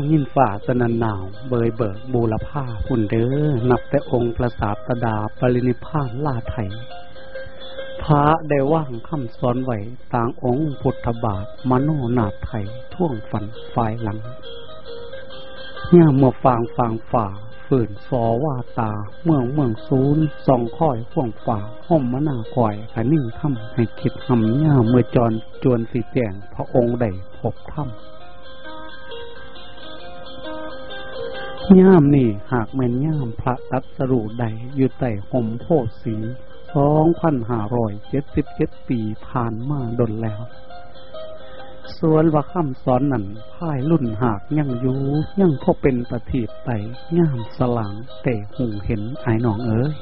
ฟังยินฝ่าสนันหนาว เบยเบิกบูรพาพุ่นเด้อนับแต่องค์ประสาตดาปรินิพานลาไทยพระได้ว่างคำสอนไหวต่างองค์พุทธบาทมโนนาไทยท่วงฝันฝ่ายหลังเนี่ยเมื่อฟางฟางฝ่าฝืนสอว่าตา เมืองเมืองซูนสองค่อยห่วงฝ่าห้อมมะนาก่อยขันิ่งทำให้คิดหำเนี่ยเมื่อจรจวนสีแจงพระองค์ได้พบถ้ำ ย่ามนี่หากแม่นย่ามพระตัสรูใดอยู่ใต้ห่มโพสีสองพันห้าร้อยเจ็ดสิบเจ็ดปีผ่านมาดนแล้ว ส่วนว่าคำสอนนั่นพ่ายรุ่นหากยังอยู่ยังพอเป็นประทีปไตย่ามสลางเตะหูเห็นไอ้หนองเอ้ย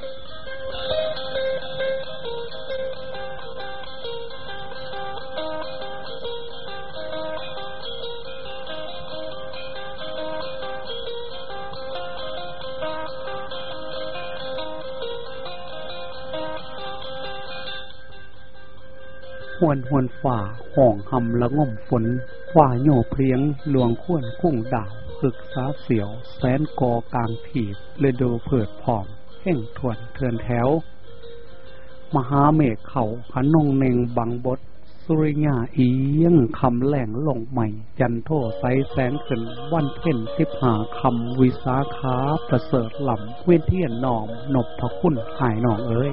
วนหวนฝ่าห่องหำละง่มฝนฝ่าโยเพลียงหลวงข้วนคุ้งดาวคึกสาเสียว แสนกอกลางถีบเลยดูเผิดผอมแห่งถวนเทินแถว มหาเมฆเขาขนงเนงบังบดสุริยาอียงคำแหล่งลงใหม่ จันโทใสแสนขึ้นวันเพ่นทิพหาคำวิสาขาประเสริฐหล่ำเวียนเทียนหนอมนบพระคุณหายหนองเอ้ย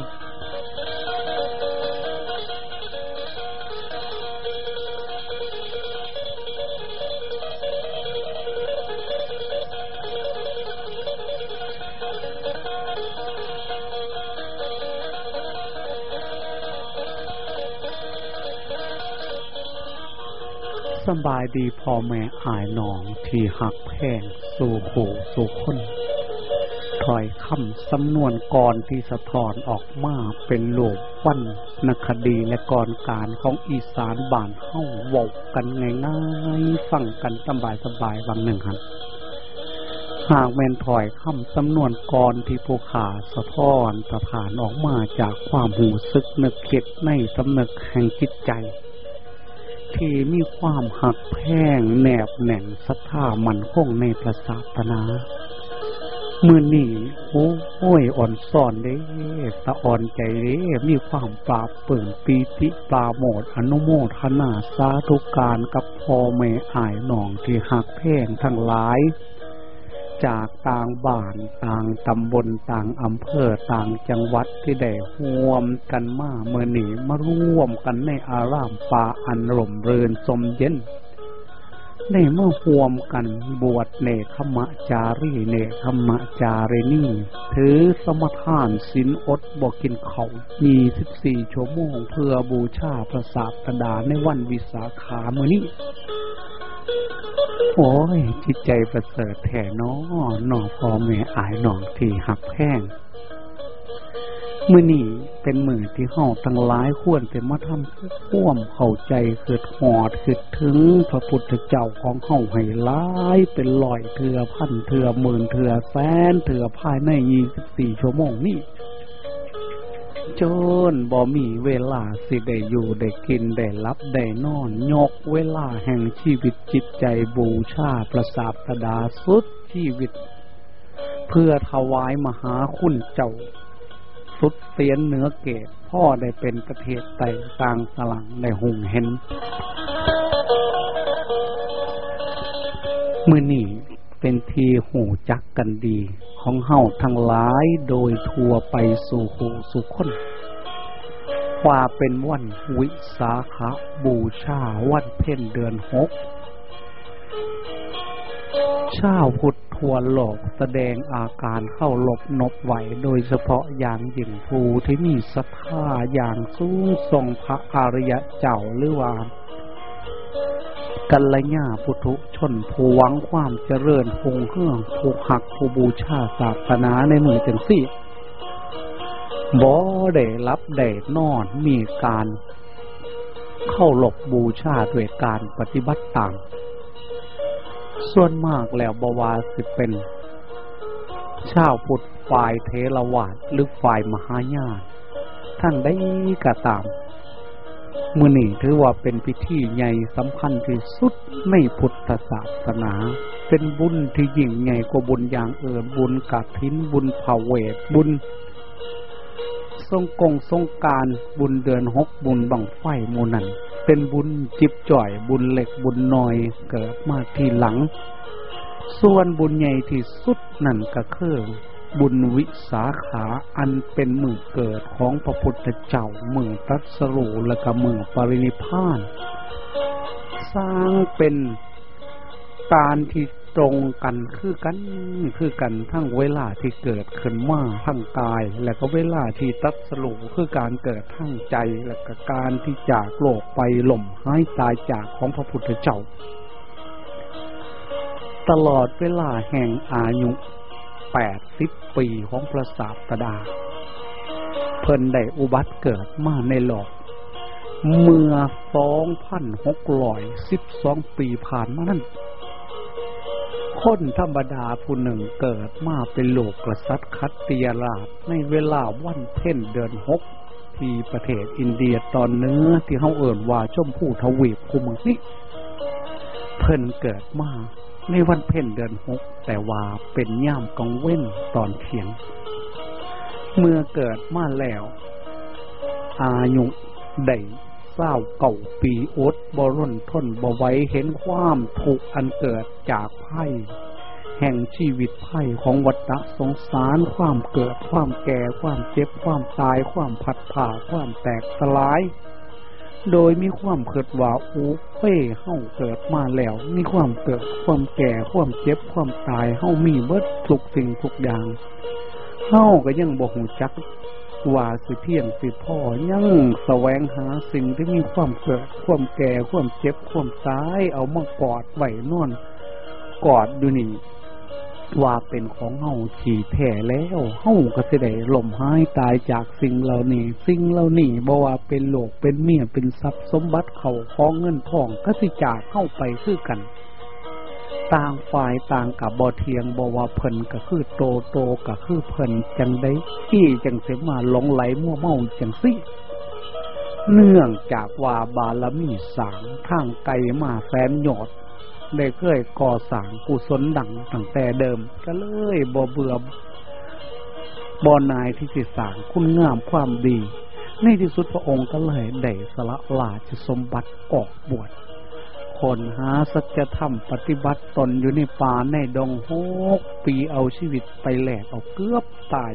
บายดีพ่อแม่อายหนองที่หักแพงสู่หูสู่คนถอยคำสำนวนกรที่สะท้อนออกมาเป็นโลกวันนคดีและกรการของอีสานบ้านเฮ้าวกกันง่ายๆฟังกันสบายสบายบางหนึ่งหันหากแมนถอยคำสำนวนกรที่ผู้ขาสะท้อนสะผานออกมาจากความหูซึกนึกคิดในสำนึกแห่งจิตใจ ที่มีความหักแพงแนบแน่งศรัทธามันคงในพระศาสนามือนี่โอ้ยอ่อนซ่อนเด้ตะอ่อนใจเด้มีความปราบเปิ่งปีติปลาโมดอนุโมทนาสาธุการกับพ่อแม่อายหนองที่หักแพงทั้งหลาย จากต่างบ้านต่างตำบลต่างอำเภอต่างจังหวัดที่ได้ห่วมกันมาเมื่อหนีมาร่วมกันในอารามป่าอันร่มเรินสมเย็นได้เมื่อห่วมกันบวชเนคขมะจารีเนคขมะจารีนี่ ถือสมทานสินอดบอกกินเขามีสิบสี่ชั่วโมงเพื่อบูชาพระศาสดาในวันวิสาขาเมื่อนี้ โอ้ย จิตใจประเสริฐแท่น้อหนอพอแม่อายหนองที่หักแพงมื่อนี่เป็นมือที่เฮาทั้งหลายควรจะมาทำข่วมเข้าใจเกิดหอดเกิดถึงพระพุทธเจ้าของเฮาให้หลายเป็นลอยเถือพันเถือหมื่นเถือแสนเถือภายในยี่สิบสี่ชั่วโมงนี่ จนบ่มีเวลาสิได้อยู่ได้กินได้รับได้นอน ยกเวลาแห่งชีวิตจิตใจบูชาประสาทดาสุดชีวิต เพื่อถวายมหาคุณเจ้า สุดเสียนเนื้อเกตพ่อได้เป็นประเทศไต่ต่างสลังในหุงเห็นมือนี่ เป็นทีหูจักกันดี ของเฮาทั้งหลายโดยทั่วไปสู่หูสู่คนว่าเป็นวันวิสาขาบูชาวันเพ่นเดือนหกชาวพุทธทั่วโลกแสดงอาการเข้าหลบนบไหวโดยเฉพาะอย่างยิ่งผู้ที่มีศรัทธาอย่างสูงทรงพระอริยะเจ้าหรือว่า กัลยาพุทุชนผู้หวังความเจริญคงเครื่องผู้หักผู้บูชาศาสนาในมือจังสี่บ่ได้รับได้นอนมีการเข้าหลบบูชาด้วยการปฏิบัติตามส่วนมากแล้วบวาสิเป็น ชาวพุทธฝ่ายเทรวาสหรือฝ่ายมหายาทั้งได้กระตาม มือนี่ถือว่าเป็นพิธีใหญ่สำคัญที่สุดในพุทธศาสนา เป็นบุญที่ยิ่งใหญ่กว่าบุญอย่างเอื่นบุญกัดทิ้นบุญเผาเวทบุญ ทรงกงทรงการบุญเดือนหกบุญบังไฟมูนันเป็นบุญจิบจ่อยบุญเหล็กบุญนอยเกิดมาทีหลัง ส่วนบุญใหญ่ที่สุดนั่นก็คือ บุญวิสาขาอันเป็นมือเกิดของพระพุทธเจ้ามือตัสรูและก็มือปรินิพาน สร้างเป็นการที่ตรงกันคือกันคือกันทั้งเวลาที่เกิดขึ้นมาทั้งกาย และก็เวลาที่ตัดสรุปคือการเกิดทั้งใจ และก็การที่จากโลกไปหล่มหายตายจากของพระพุทธเจ้า ตลอดเวลาแห่งอายุ แปดสิบปีของพระศาสดา เพิ่นได้อุบัติเกิดมาในโลก เมื่อสองพันหกร้อยสิบสองปีผ่านมานั้นคนธรรมดาผู้หนึ่งเกิดมาเป็นโลกกษัตริย์คัตติยราชในเวลาวันเพ่นเดือนหกที่ประเทศอินเดียตอนเนื้อที่เขาเอ่นว่าชมพู่ทวีปคุมนี่เพิ่นเกิดมา ในวันเพ่นเดือนหกแต่ว่าเป็นย่ามกังเว้นตอนเที่ยง เมื่อเกิดมาแล้ว อายุได้เศร้าเก่าปีอดบร่นทนบ่ไว้เห็นความถูกอันเกิดจากไพ่แห่งชีวิตไพ่ของวัฏสงสารความเกิดความแก่ความเจ็บความตายความผัดผ่าความแตกสลาย โดยมีความเกิดว่าอูเป้เฮ้าเกิดมาแล้ว มีความเกิด ความแก่ ความเจ็บ ความตายเฮ้ามีเบิดทุกสิ่งทุกอย่างเฮ้าก็ยังบ่หูจัก ว่าสิเพียงสิพ่อยังแสวงหาสิ่งที่มีความเกิด ความแก่ ความเจ็บ ความตาย เอามากอดไว้นอน กอดดูนี่ ว่าเป็นของเฮาขี่แท้แล้วเฮาก็สิได้ล่มหายตายจากสิ่งเหล่านี้ สิ่งเหล่านี้บ่ว่าเป็นโลกเป็นเมียเป็นทรัพย์สมบัติเขาของเงินทองก็สิจากเข้าไปคือกัน ต่างฝ่ายต่างกับบอเทียงบอว่าเพิ่นก็คือโตโตก็คือเพิ่นจังได้ที่จังเสมาหลงไหลมั่วเมาจังสิเนื่องจากว่าบาลมีสางทางไกลมาแสนหยอด ได้เคยก่อสางกุศลดังตั้งแต่เดิม ก็เลยบ่เบื่อบอนายที่สิสางคุณงามความดี ในที่สุดพระองค์ก็เลยได้สละลาชสมบัติออกบวชคนหาสัจธรรมปฏิบัติตนอยู่ในป่าในดงหกปีเอาชีวิตไปแหลกเอาเกือบตาย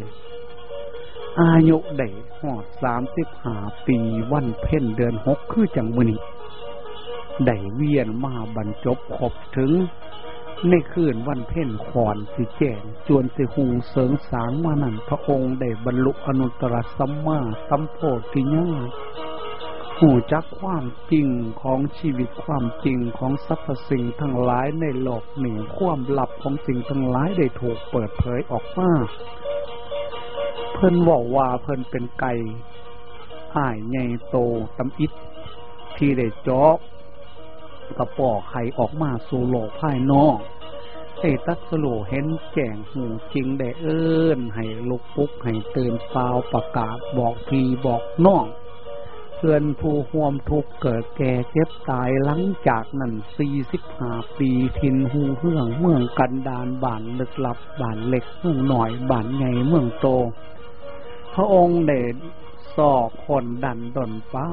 อายุได้หอดสามสิบห้าปีวันเพ่นเดือนหกคือจังมือนี้ ได้เวียนมาบรรจบครบถึง ในคืนวันเพ่นขอนสิแจงจวนสิหุงเสริงสางมานั่นพระองค์ได้บรรลุอนุตตรสัมมาสัมโพธิญาณหูจักความจริงของชีวิตความจริงของสรรพสิ่งทั้งหลายในโลกหนึ่งความลับของสิ่งทั้งหลายได้ถูกเปิดเผยออกมาเพิ่นบอกว่าเพิ่นเป็นไก่อ้ายใหญ่โตตำอิดที่ได้จอก กระปอไข่ออกมาสู่โลกภายนอกไอ้ตัสโลเห็นแจ้งหูจริงได้เอิ้น ให้ลุกปุ๊กให้เตือนเปล่าประกาศบอกพีบอกน้อง เพื่อนผู้ห่วมทุกเกิดแก่เจ็บตายหลังจากนั้นสี่สิบห้าปีทินหูเฮืองเมืองกันดานบ้านลึกลับบ้านเล็กเมืองหน่อยบ้านใหญ่เมืองโต พระองค์เดช สอกคนดันดนป้า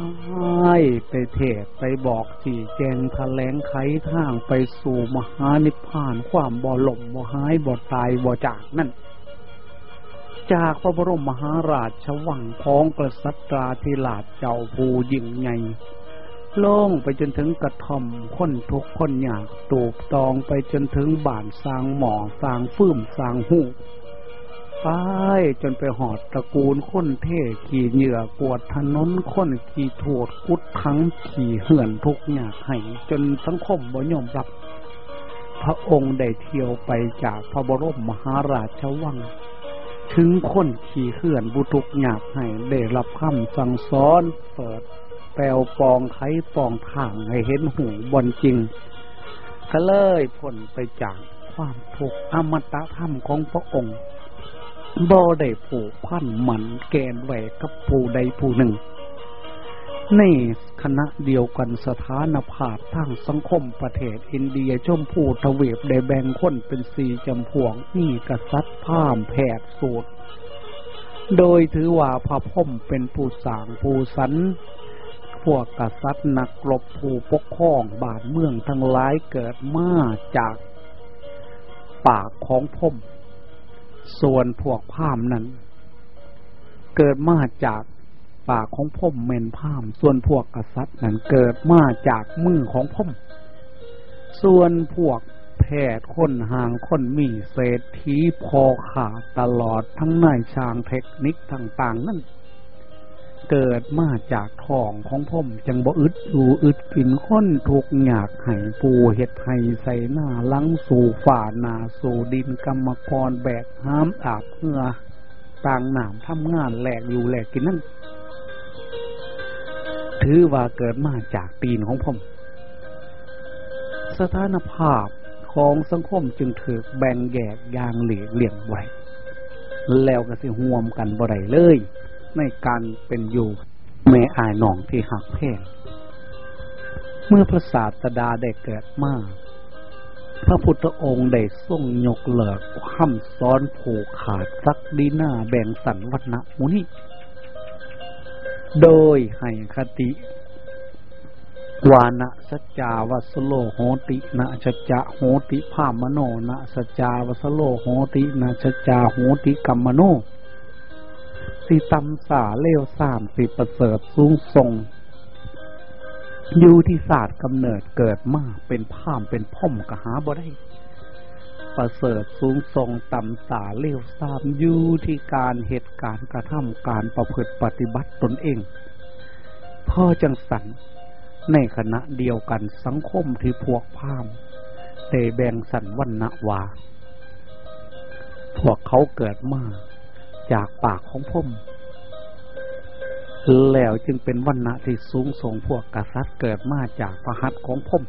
ยไปเทศไปบอกสี่แจงทะแลงไขทางไปสู่มหานิพพานความบ่หล่มบ่หายบ่ตายบ่จากนั่นจากพระบรมมหาราชวังของกษัตราธิราชเจ้าภูยิ่งใหญ่ล่องไปจนถึงกระทอมค้นทุกคนอยากตูบตองไปจนถึงบ้านสร้างหมอสร้างฟื้มสร้างหู ไปจนไปหอดตระกูลค้นเท่ขี่เหยื่อกวดถนนค้นขี่โถดกุดทั้งขี่เหื่อนทุกอยากให้จนสังคมบ่ยอมรับ พระองค์ได้เที่ยวไปจากพระบรมมหาราชวัง ถึงคนขี่เขื่อนบุตุกหยาบให้ได้รับคำสั่งสอนเปิดแปลวปองไขปองทางให้เห็นหูบนจริงก็เลยพ้นไปจากความทุกข์อมตะธรรมของพระองค์ บ่ได้ผูกพันหมันแกนแหวกับผู้ใดผู้หนึ่ง ในคณะเดียวกันสถานภาพทางสังคมประเทศอินเดียชมพูทเวบได้แบ่งคนเป็นสี่จำพวงนี่กษัตริย์พามแผดสูตร โดยถือว่าพระพมเป็นผู้สางผู้สันพวกกษัตริย์นักรบผู้ปกครองบาทเมืองทั้งหลายเกิดมาจากปากของพม ส่วนพวกพามนั้น เกิดมาจากปากของพ่มเมนพาม ส่วนพวกกษัตริย์นั้นเกิดมาจากมือของพ่ม ส่วนพวกแพทย์คนห่างคนมีเศรษฐีพอขาดตลอดทั้งนายช่างเทคนิคต่าง ๆ นั่น เกิดมาจากท้องของพ่มจังบ่อึดอยู่อึดกินค้นถูกหยากไห้ปูเห็ดไห้ใส่หน้าลังสู่ฝ่านาสู่ดินกรรมกรแบกห้ามอาบเหงื่อต่างหนามทำงานแหลกอยู่แหลกกินนั่นถือว่าเกิดมาจากตีนของผม สถานภาพของสังคมจึงถือแบ่งแยกอย่างเหลี่ยงเหลี่ยงไว้แล้วก็สิห่วมกันบ่ได้เลย ในการเป็นอยู่แม่อายหนองที่หักแพงเมื่อพระศาสดาได้เกิดมาพระพุทธองค์ได้ทรงยกเลิกความซ้อนผูกขาดสักดีหน้าแบ่งสันวัฒนมุนีโดยให้คติ วานะสัจจาวัสโลโหตินะสัจจะโหติภามโนนะสัจจาวัสโลโหตินะสัจจาโหติกัมมโน สิตำสาเลวสามสิประเสริฐสูงส่งอยู่ที่ศาสตร์กำเนิดเกิดมาเป็นภามเป็นพ่อมกะหาบ่ได้ ประเสริฐสูงทรงต่ำสาเลวซามอยู่ที่การเหตุการณ์กระทำการประพฤติปฏิบัติตนเอง พ่อจังสันในขณะเดียวกันสังคมที่พวกพามได้แบ่งสันวันณวาพวกเขาเกิดมา จากปากของพมแล้วจึงเป็นวันณะที่สูงส่งพวกกษัตริย์เกิดมาจากพระหัตถ์ของพม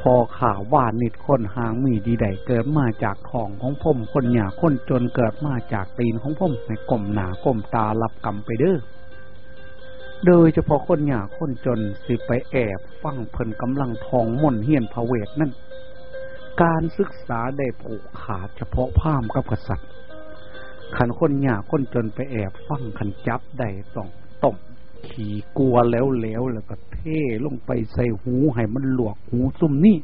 พอข่าวว่านิดคนหางมีดีใดเกิดมาจากของของพมคนหยาคนจนเกิดมาจากตีนของพมในกลมหนากลมตาหลับกำไปเด้อโดยเฉพาะคนหยาคนจนสิไปแอบฟังเพิ่นกำลังทองม่นเฮียนพระเวทนั่น การศึกษาได้ผูกขาดเฉพาะพามกับกษัตริย์ ขันคนหยาคนจนไปแอบฟังขันจับได้ต้องต้มขี่กลัวแล้วแล้วแล้วก็เท่ลงไปใส่หูให้มันหลวกหูซุ่มนี่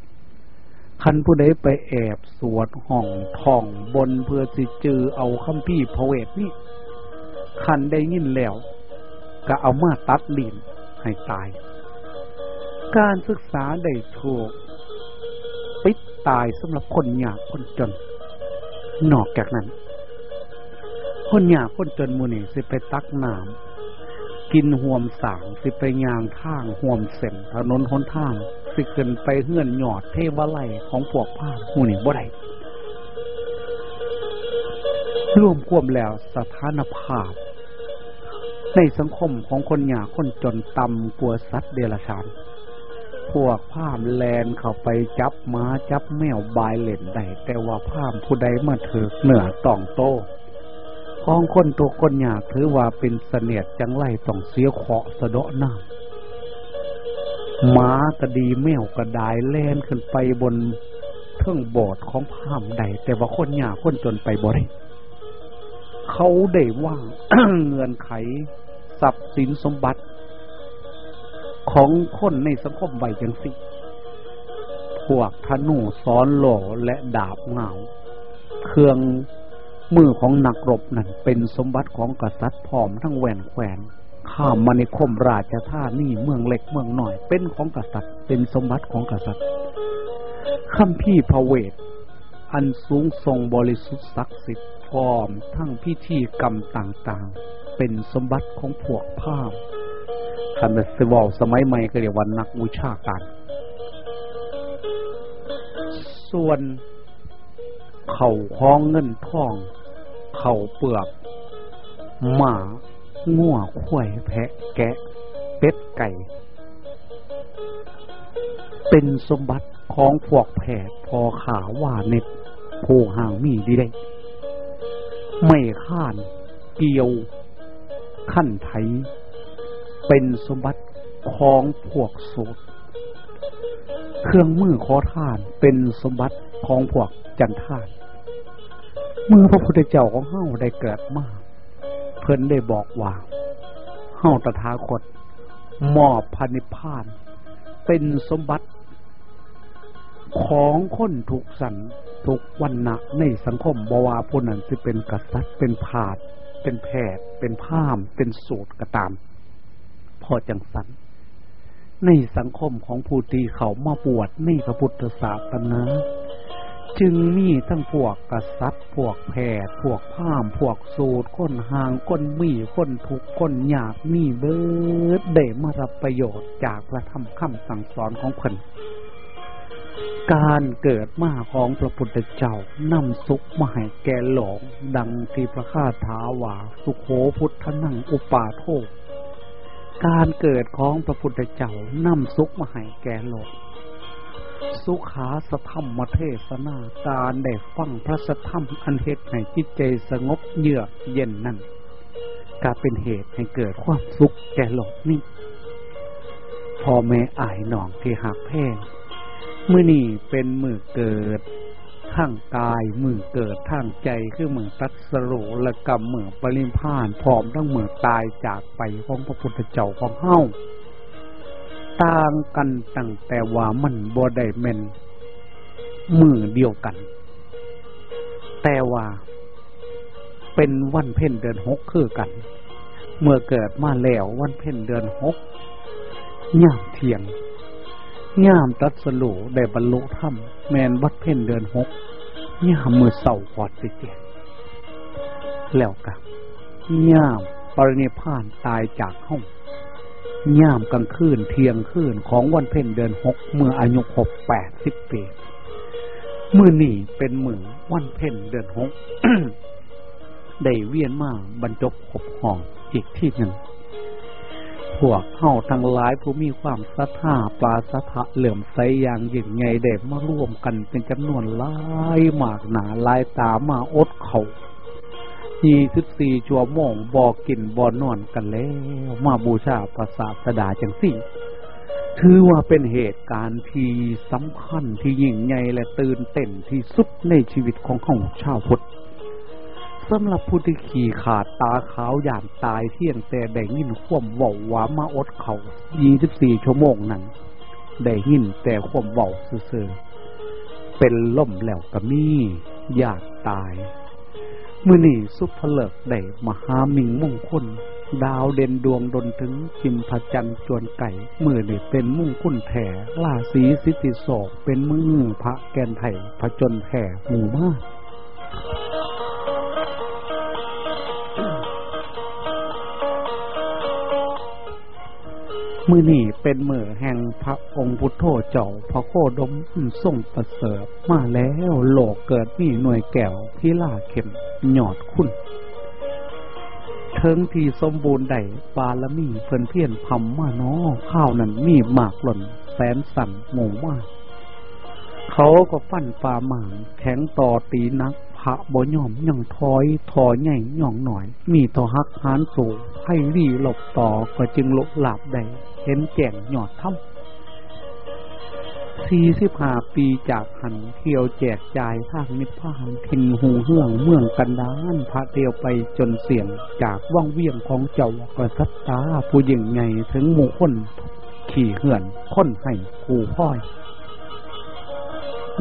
คันผู้ใดไปแอบสวดห้องท่องบนเพื่อสิจือเอาคำพี่พระเวทนี่คันได้ยินแล้ว ก็เอามาตัดลิ้นให้ตาย การศึกษาได้ถูกปิดตายสำหรับคนยากคนจน นอกจากนั้น คนหยาคนจนมูนี่สิไปตักน้ำกินห่วมสางสิไปยางทางห่วมเส้นถนนหนทาง สิขึ้นไปเฮื่อนหยอดเทวไลของพวกผ้าหูนี่บ่ได้ร่วมควมแล้วสถานภาพ ในสังคมของคนหยาคนจนต่ำกว่าสัตว์เดรัจฉานพวกผ้ามแลนเข้าไปจับม้าจับแมวบายเล่นได้แต่ว่าผ้ามผู้ใดมาเถิกเหนือต้องโต ของคนตัวคนอยาถือว่าเป็นเสนียดจังไรต้องเสียเคาะสะเดาะน้ำหมากระดีแมวกระดายแล่นขึ้นไปบนเทิงบอดของพามใด แต่ว่าคนหยาคนจนไปบ่ได้เขาได้ว่างเงื่อนไขทรัพย์สินสมบัติ ของคนในสังคมใบจังสิพวกธนูซ้อนหล่อและดาบเงาเครื่อง มือของนักรบนั่นเป็นสมบัติของกษัตริย์พร้อมทั้งแหวนแขวนข้ามมาในคมราชธานี่เมืองเล็กเมืองหน่อย เป็นของกษัตริย์ เป็นสมบัติของกษัตริย์คำพี่พระเวท อันสูงทรงบริสุทธิ์ศักดิ์สิทธิ์พร้อมทั้งพิธีกรรมต่างๆ เป็นสมบัติของพวกพามคันเดวอลสมัยใหม่ก็เรียกว่านักวิชาการ ส่วนเข่าคล้องเงินทอง เขาเปลือกหมาง่วข้วยแพะแกะ เป็ดไก่ เป็นสมบัติของพวกแผดพอขาว่าเน็ตผู้ห่างมีดีได้ ไม่ข้านเกี่ยวขั้นไถ เป็นสมบัติของพวกสูตรเครื่องมือขอทานเป็นสมบัติของพวกจันทาน เมื่อพระพุทธเจ้าของเฮาได้เกิดมาเพิ่นได้บอกว่าเฮาตถาคตมอบพันิพาน เป็นสมบัติ ของคนถูกสันทุกวันณะในสังคมบวาผู้นั้นจะเป็นกษัตริย์เป็นผาด เป็นแพทย์ เป็นพามเป็นสูตรก็ตาม พอจังสันในสังคมของผู้ที่เขามาบวชในพระพุทธศาสนา จึงมีทั้งพวกกษัตริย์พวกแพทย์พวกพามพวกสูตรคนห่างคนมีคนทุกคนยากมีเบิดได้มารับประโยชน์จากพระธรรมคำสั่งสอนของเพิ่นการเกิดมาของพระพุทธเจ้านำสุขมาให้แก่หลงดังที่พระคาถาว่าสุโขพุทธนังอุปาโทการเกิดของพระพุทธเจ้านำสุขมาให้แก่หลง สุขาสธรรมเทศนาการได้ฟังพระสธรรมอันเหตุให้จิตใจสงบเยือกเย็นนั่นก็เป็นเหตุให้เกิดความสุขแก่โลกนี้พอแม่อายหนองที่หักแพงมื่อนี่เป็นมือเกิดทางกายมือเกิดทางใจคือมือตัดสรุและกับมือปริมพานพร้อมทั้งมือตายจากไปของพระพุทธเจ้าของเฮ้า ต่างกันตั้งแต่ว่ามันบ่ได้เมนมือเดียวกัน แต่ว่า เป็นวันเพ่นเดือนหกคือกัน เมื่อเกิดมาแล้ววันเพ่นเดือนหกย่ามเทียงย่ามตัดสลูได้บรรลุธรรมแมนวัดเพ่นเดือนหกย่ามมือเสาปอดสิเจแล้วกับย่ามปรินิพานตายจากห้อง ย่ามกลางคืนเที่ยงคืนของวันเพ็ญเดือนหกเมื่ออายุหกแปดสิบปีมือนี่เป็นมือวันเพ็ญเดือนหกได้เวียนมาบรรจบขบห้องอีกที่หนึ่ง พวกเข้าทั้งหลายผู้มีความศรัทธาปลาสะทะเหลื่อมใสอย่างยิ่งใหญ่เด็มาร่วมกันเป็นจำนวนหลายมากหนาลายตามาอดเขา ยี่สิบสี่ชั่วโมงบอกกินบอนอนกันแล้ว มาบูชาประสาสดาจังสี่ ถือว่าเป็นเหตุการณ์ที่สำคัญที่ยิ่งใหญ่และตื่นเต้นที่สุดในชีวิตของของชาวพุทธสำหรับผู้ที่ขี่ขาดตาขาวอย่านตายเที่ยงแต่ได้ยินข่วมเบาว่ามาอดเขายี่สิบสี่ชั่วโมงนั้นได้ยินแต่ข่วมเบาเสื่อเป็นล่มแล้วก็มีอยากตาย มื่อนี่สุภเลิกได้มหามิงมุ่งคลดาวเด่นดวงดนถึงจิมพจันจวนไก่ มือนี่เป็นมุ่งคุ้นแผ่ลาสีสิติโศกเป็นมือพระแกนไผ่พระจนแผ่หมู่มาก มือนี่เป็นมือแห่งพระองค์พุทโธเจ้าพระโคดมส่งประเสริฐมาแล้วโลกเกิดมีหน่วยแก้วพิล่าเข็มหยอดคุณเทิงที่สมบูรณ์ได้ปาลมีเพิ่นเพียนพำมาน้อข้าวนั้นมีหมากหล่น แสนสั่นหมู่มาก เขาก็ฟันปลาหมางแข็งต่อตีนัก ระบ่ยอมย่องถอยถอยใหญ่ย่องหน่อย มีต่อฮักฮานสูงให้รีหลบต่อก็จึงหลบหลาบได้เห็นแก่งหยอดถ้ำสี่สิบห้าปีจากหันเที่ยวแจกจ่ายทางนิพพานทินหูเฮืองเมืองกันดานพระเดียวไปจนเสียงจากว่างเวียงของเจ้ากษัตตาผู้ยิ่งใหญ่ถึงหมู่คนขี่เหื่อนคนให้คู่พ่อย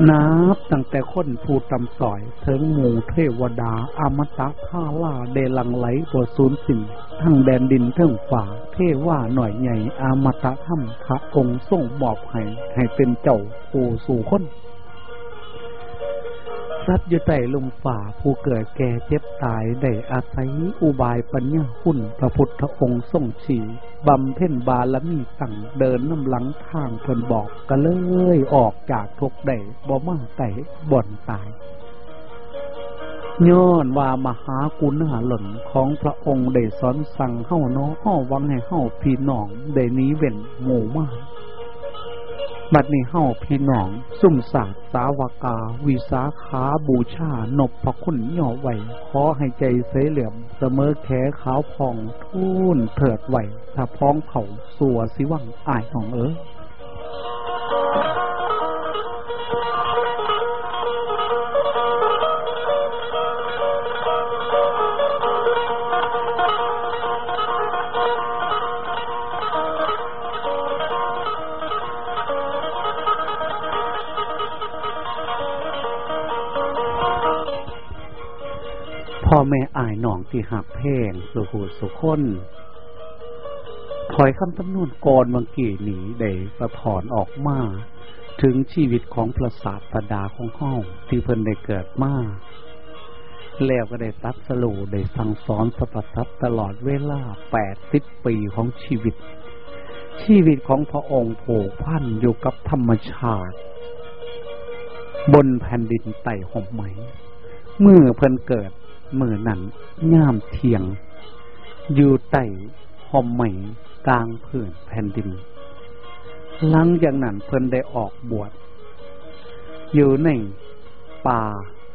นับตั้งแต่คนผู้ตำสอยถึงหมู่เทวดาอมตะข้าล่าเดลังไหลบวศูนย์สิ่งทั้งแดนดินเทิงฝ่า เทว่าหน่อยใหญ่อมตะถ้ำพระองค์ทรงบอบให้ให้เป็นเจ้าผู้สู่คน สัตว์อยู่ใต้ลมฝ่าผู้เกิดแก่เจ็บตายได้อาศัยอุบายปัญญาหุ่นพระพุทธองค์ทรงฉีบำเพ็ญบาลมีตั้งเดินน้ำหลังทางเพิ่นบอกก็เลยออกจากทุกได้บ่มาแต่บ่อนตายย้อนว่ามหากุณาหล่นของพระองค์ได้สอนสั่งเฮ้าน้อห้อวังให้เฮ้าพี่น้องได้นี้เว้นหมู่มาก บัดนี้เฮาพี่น้อง สุ่มสาสาวกา วิสาขาบูชา นบพระคุณย่อไหวขอให้ใจเสเหลี่ยม เสมอแขขาวพองทุ่นเถิดไหว ถ้าพ้องเผาสัวสิวังอายของเอ๋อ แม่อายหนองที่หักเพงสุหูสุคนถอยคำตำนวนก่อนบางกี่หนีได้สะถอนออกมา ถึงชีวิตของประสาทประดาของห้องที่เพิ่นได้เกิดมาแล้วก็ได้ตัดสลูได้สั่งสอนสรรพสัตตลอดเวลาแปดสิบปีของชีวิต ชีวิตของพระองค์โผพันอยู่กับธรรมชาติ บนแผ่นดินไต่ห่มไหม เมื่อเพิ่นเกิด มือนั้นย่ามเทียง อยู่ใต้หอมใหม่กลางพื้นแผ่นดิน หลังจากนั้นเพิ่นได้ออกบวช อยู่ในป่า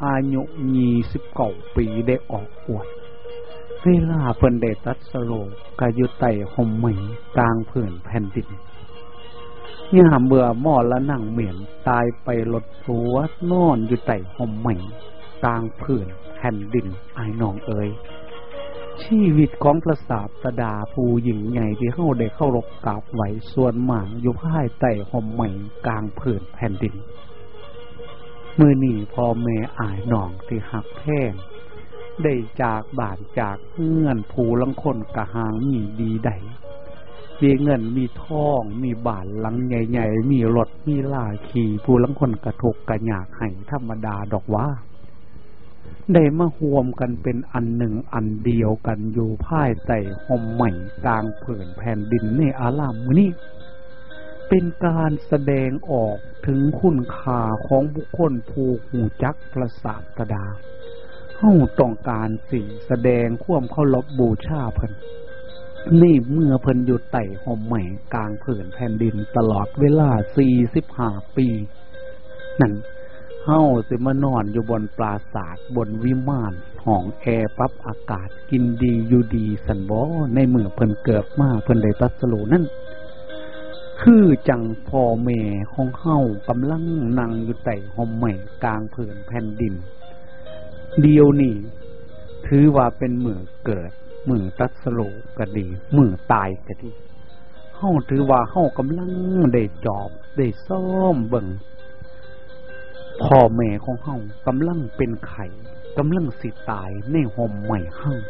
อายุยี่สิบเก้าปีได้ออกบวชเวลาเพิ่นได้ตัดสโลกายุไต่หอมใหม่กลางพื้นแผ่นดินย่าเบื่อหม้อละนั่งเหมียนตายไปลดหัวนอนอยู่ไต่หอมใหม่ กลางพื้นแผ่นดินไอ้น้องเอ๋ยชีวิตของพระศาสดาภูหญิงใหญ่ที่เข้าได้เข้ารบกราบไหวส่วนหมางอยู่ภายใต้ห่มใหม่กลางผืนแผ่นดิน มือหนีพ่อแม่อายหนองที่หักแพงได้จากบานจากเงื่อนผูลังคนกะหางมีดีใดมีเงินมีทองมีบานหลังใหญ่ๆมีรถมีลาขี่ผูลังคนกระทกกระหยากไห้ธรรมดาดอกว่า ได้มาห่วมกันเป็นอันหนึ่งอันเดียวกันอยู่ภายใต้ห่มใหม่กลางเผื่นแผ่นดินในอารามนี้ เป็นการแสดงออกถึงคุณค่าของบุคคลผู้หูจักประสาทดาเฮาต้องการสิ่งแสดงความเคารพบูชาเพิ่นนี่เมื่อเพิ่นอยู่ไต่ห่มใหม่กลางเผื่นแผ่นดินตลอดเวลาสี่สิบห้าปี นั่น เฮาสิมานอนอยู่บนปราศาสตร์บนวิมานห้องแอร์ปับอากาศ กินดีอยู่ดีสันบอในเมื่อเพิ่นเกิดมาเพิ่นได้ตัสโลนั่นคือจังพ่อแม่ของเฮากำลังนั่งอยู่ใต้ห่มใหม่กลางผืนแผ่นดิน เดียวนี่ถือว่าเป็นมือเกิดมือตัสโลก็ดีมือตายก็ดีเฮาถือว่าเฮากำลังได้จอบได้ซ่อมเบิ่ง พ่อแม่ของเฮากำลังเป็นไข่กำลังสิตายในห่มใหม่ห้าง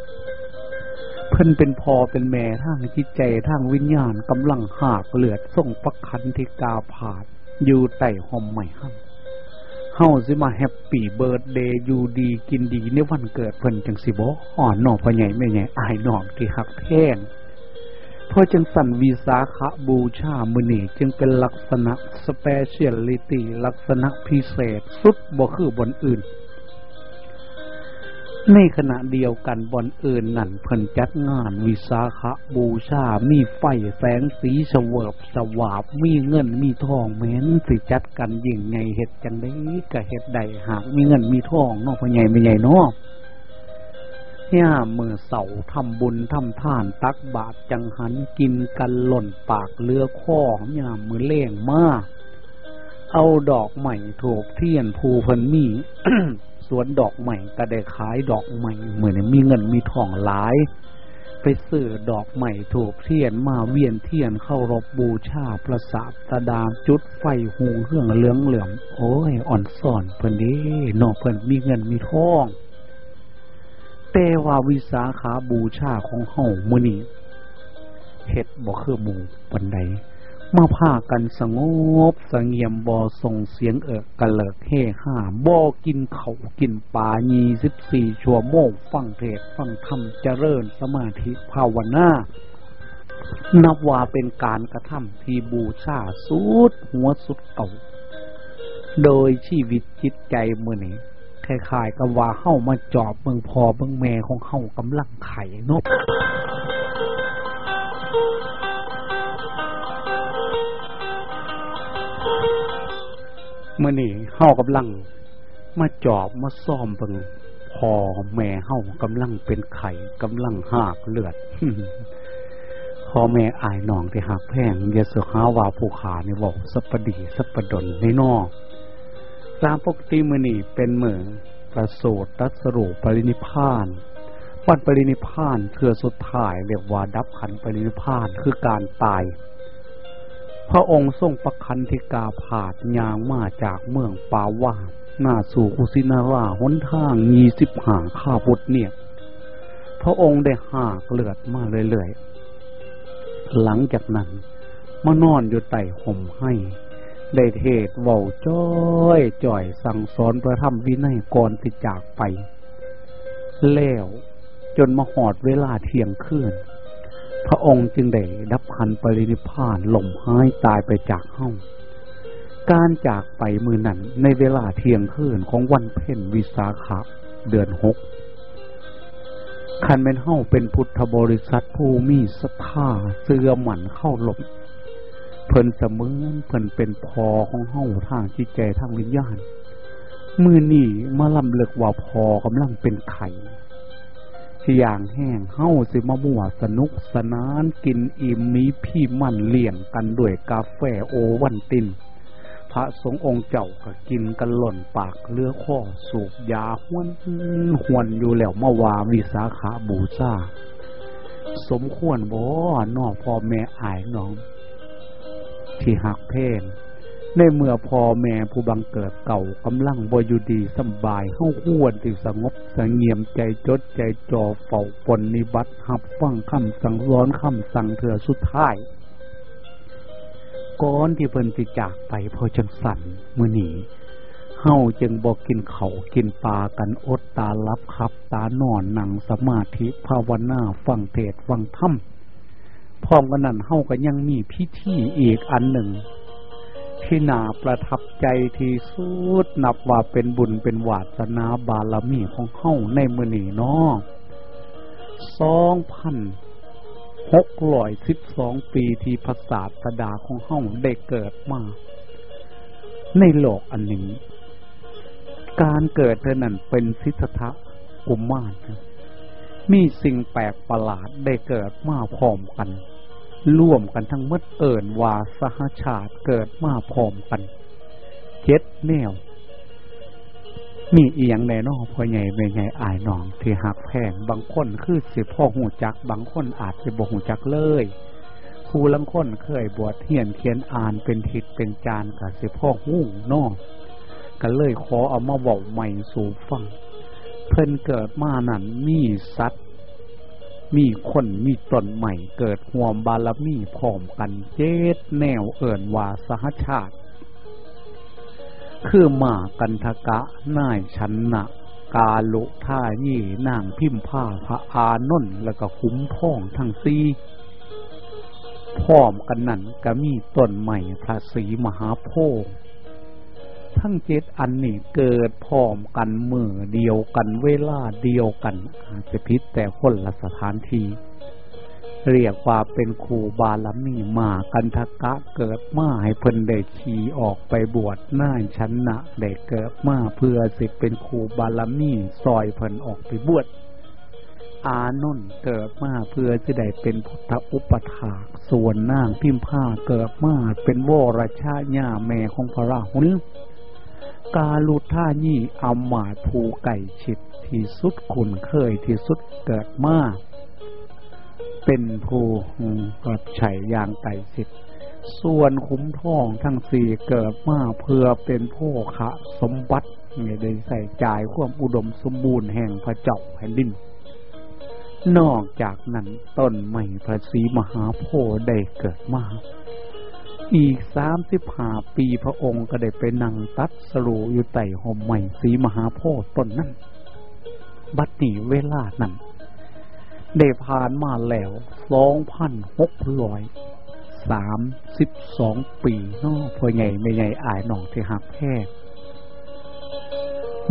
เพิ่นเป็นพ่อเป็นแม่ทางจิตใจทางวิญญาณกำลังหากเลือดส่งประคันที่กาผาด อยู่ใต้ห่มใหม่ห้างเฮาสิมา happy birthday อยู่ดีกินดีในวันเกิดเพิ่นจังสิบ่อ่อนนอพ่อใหญ่แม่ใหญ่อ้ายน้องที่ฮักแพง เพราะจังสั้นวิสาขาบูชามื้อนี้จึงเป็นลักษณะ speciality ลักษณะพิเศษสุดบ่คือบ่อนอื่น ในขณะเดียวกันบ่อนอื่นนั่นเพิ่นจัดงานวิสาขาบูชา มีไฟแสงสีสวบสวาบ มีเงินมีทองแม้นสิจัดกันยิ่งไงเห็ดจังได้กะเห็ดใดหากมีเงินมีทองนอกพ่อใหญ่ไม่ใหญ่นอก ย่ามือเสาทำบุญทำท่านตักบาตรจังหันกินกันหล่นปากเลือข้อย่ามือเล่งมากเอาดอกใหม่ถูกเทียนภูพันมีสวนดอกใหม่ก็ได้ขายดอกใหม่เหมือนมีเงินมีทองหลาย ไปซื้อดอกใหม่ถูกเทียนมาเวียนเทียนเข้ารบบูชาประสาทตดามจุดไฟหูเครื่องเหลืองเหลืองโอ้ยอ่อนซ่อนเพิ่นดีนอกเพิ่นมีเงินมีทอง แต่ว่าวิสาขาบูชาของเฮามื้อนี้เฮ็ดบ่คือหมู่ปานใดมาพากันสงบสงเงียมบ่ส่งเสียงเอิกกะเลิกเฮห้าบ่กินเขากินปลา24ชั่วโมงฟังเทศฟังธรรมเจริญสมาธิภาวนานับว่าเป็นการกระทำที่บูชาสุดหัวสุดเก่า โดยชีวิตจิตใจมื้อนี้ คล้ายๆกับว่าเข้ามาจอบเมืองพอเมืองแม่ของเข้ากำลังไข่นกมื่อนี่เฮากำลัง มาจอบมาซ่อมเบิงพอแม่เฮากำลังเป็นไข่กำลังหากเลือดพ่อแม่อายหนองที่หักแพงเยสุหาวาผู้ขาในบอกสัปดีสัปดนในนอก ตามปกติมือนี่เป็นเหมือประสูตรตัสรุปรินิพานวันปรินิพานคือสุดท้ายเรียกว่าดับขันปรินิพานคือการตาย พระองค์ทรงประคันธิกาผาดยางมาจากเมืองปาว่าหน้าสู่อุสินาราหนทางยีสิบห่างข้าพุทธเนี่ย พระองค์ได้หากเลือดมาเรื่อยๆ หลังจากนั้นมานอนอยู่ใต้ห่มให้ ได้เทศเว้าจ้อยจ่อยสั่งสอนพระธรรมวินัยก่อนที่จากไป แล้วจนมาหอดเวลาเที่ยงคืนพระองค์จึงได้ดับขันปรินิพานหล่มหายตายไปจากห้องการจากไปมือนั้นในเวลาเที่ยงคืนของวันเพ็ญวิสาขะเดือนหกคันเป็นเฮ้าเป็นพุทธบริษัทผู้มีศรัทธาเสื่อหมันเข้าหลบ เพิ่นเสมือนเพิ่นเป็นพอของเฮ้าทางจิตใจทางวิญญาณมือนี่มาลำเลือกว่าพอกำลังเป็นไข่ที่อย่างแห้งเฮ้าสิมามั่วสนุกสนานกินอิ่มมีพี่มันเลี่ยงกันด้วยกาแฟโอวันติน พระสงฆ์องค์เจ้าก็กินกันหล่นปากเลือข้อสูบยาห้วนหวนอยู่แล้วมาวาวิสาขาบูชาสมควรบ่นอพ่อแม่อายน้อง ที่หักเพงในเมื่อพ่อแม่ผู้บังเกิดเก่ากำลังบอยู่ดีสบายเข้าห้วนที่สงบสงเงียมใจจดใจจ่อเฝ้าปนนิบัติหับฟังคำสั่งร้อนคำสั่งเถื่อสุดท้ายก้อนที่เพิ่นสิจากไปพอจังสันมือหนีเฮาจึงบอกกินเขากินปลากันอดตาลับขับ ตานอนหนังสมาธิภาวนาฟังเทศฟังธรรม พร้อมกันนั้นเฮาก็ยังมีพิธีอีกอันหนึ่ง ที่นาประทับใจที่สุดนับว่าเป็นบุญเป็นวาสนาบารมีของเฮาในมือนีเนาะสองพันหกร้อยสิบสองปีที่พระศาสดาของเฮาได้เกิดมา ในโลกอันนี้ การเกิดเท่านั้นเป็นสิทธะกุมมารมีสิ่งแปลกประหลาดได้เกิดมาพร้อมกัน ร่วมกันทั้งมดเอิญวาสหชาติเกิดมาพร้อมกันเจ็ดแนว มีเอียงแน่นอพ่อใหญ่แม่ใหญ่อายหนองที่หักแพงบางคนคือสิพ่อหูจัก บางคนอาจจะบ่หูจักเลยครูลังคนเคยบวชเทียนเขียนอ่านเป็นทิศเป็นจานกับสิพ่อหูนอกก็เลยขอเอามาบอกใหม่สู่ฟังเพิ่นเกิดมานั้นมีสัตว์ มีคนมีตนใหม่เกิดห่วมบาลมีพร้อมกันเจ็ดแนวเอิ่นว่าสหชาติ คือมากันทกะน่ายชันนะกาลุท่ายี่นางพิมผ้าพระอานนท์แล้วก็คุ้มท่องทั้งซีพร้อมกันนั้นก็มีต้นใหม่พระศรีมหาโพธิ์ ทั้งเจ็ดอันนี้เกิดพร้อมกันมือเดียวกันเวลาเดียวกัน อาจจะพิษแต่คนละสถานที่เรียกว่าเป็นครูบาลมีมากันทกะเกิดมาให้เพิ่นได้ขี่ออกไปบวชหน้าชันนะได้เกิดมาเพื่อสิเป็นครูบาลมีซอยเพิ่นออกไปบวชอานนท์เกิดมาเพื่อจะได้เป็นพุทธอุปถาส่วนนางพิมพ์าเกิดมาเป็นวรชาญาแม่ของพระราหุล กาลุท่านี่อามาภูไก่ฉิดที่สุดขุนเคยที่สุดเกิดมาเป็นผู้กับไฉยางไก่สิทธิ์ส่วนคุ้มทองทั้งสี่เกิดมาเพื่อเป็นผู้ขะสมบัติเนี่ยได้ใส่จ่ายความอุดมสมบูรณ์แห่งพระเจ้าแผ่นดิน นอกจากนั้นต้นไม้พระศรีมหาโพธิ์ได้เกิดมา อีกสามสิบห้าปีพระองค์ก็ได้ไปนั่งตัดสรูอยู่ใต้ห่มไม้สีมหาโพธิ์ต้นนั้น บัดนี้เวลานั้นได้ผ่านมาแล้วสองพันหกร้อยสามสิบสองปีนอพ่อใหญ่ไม่ใหญ่อายหนองที่หักแพ้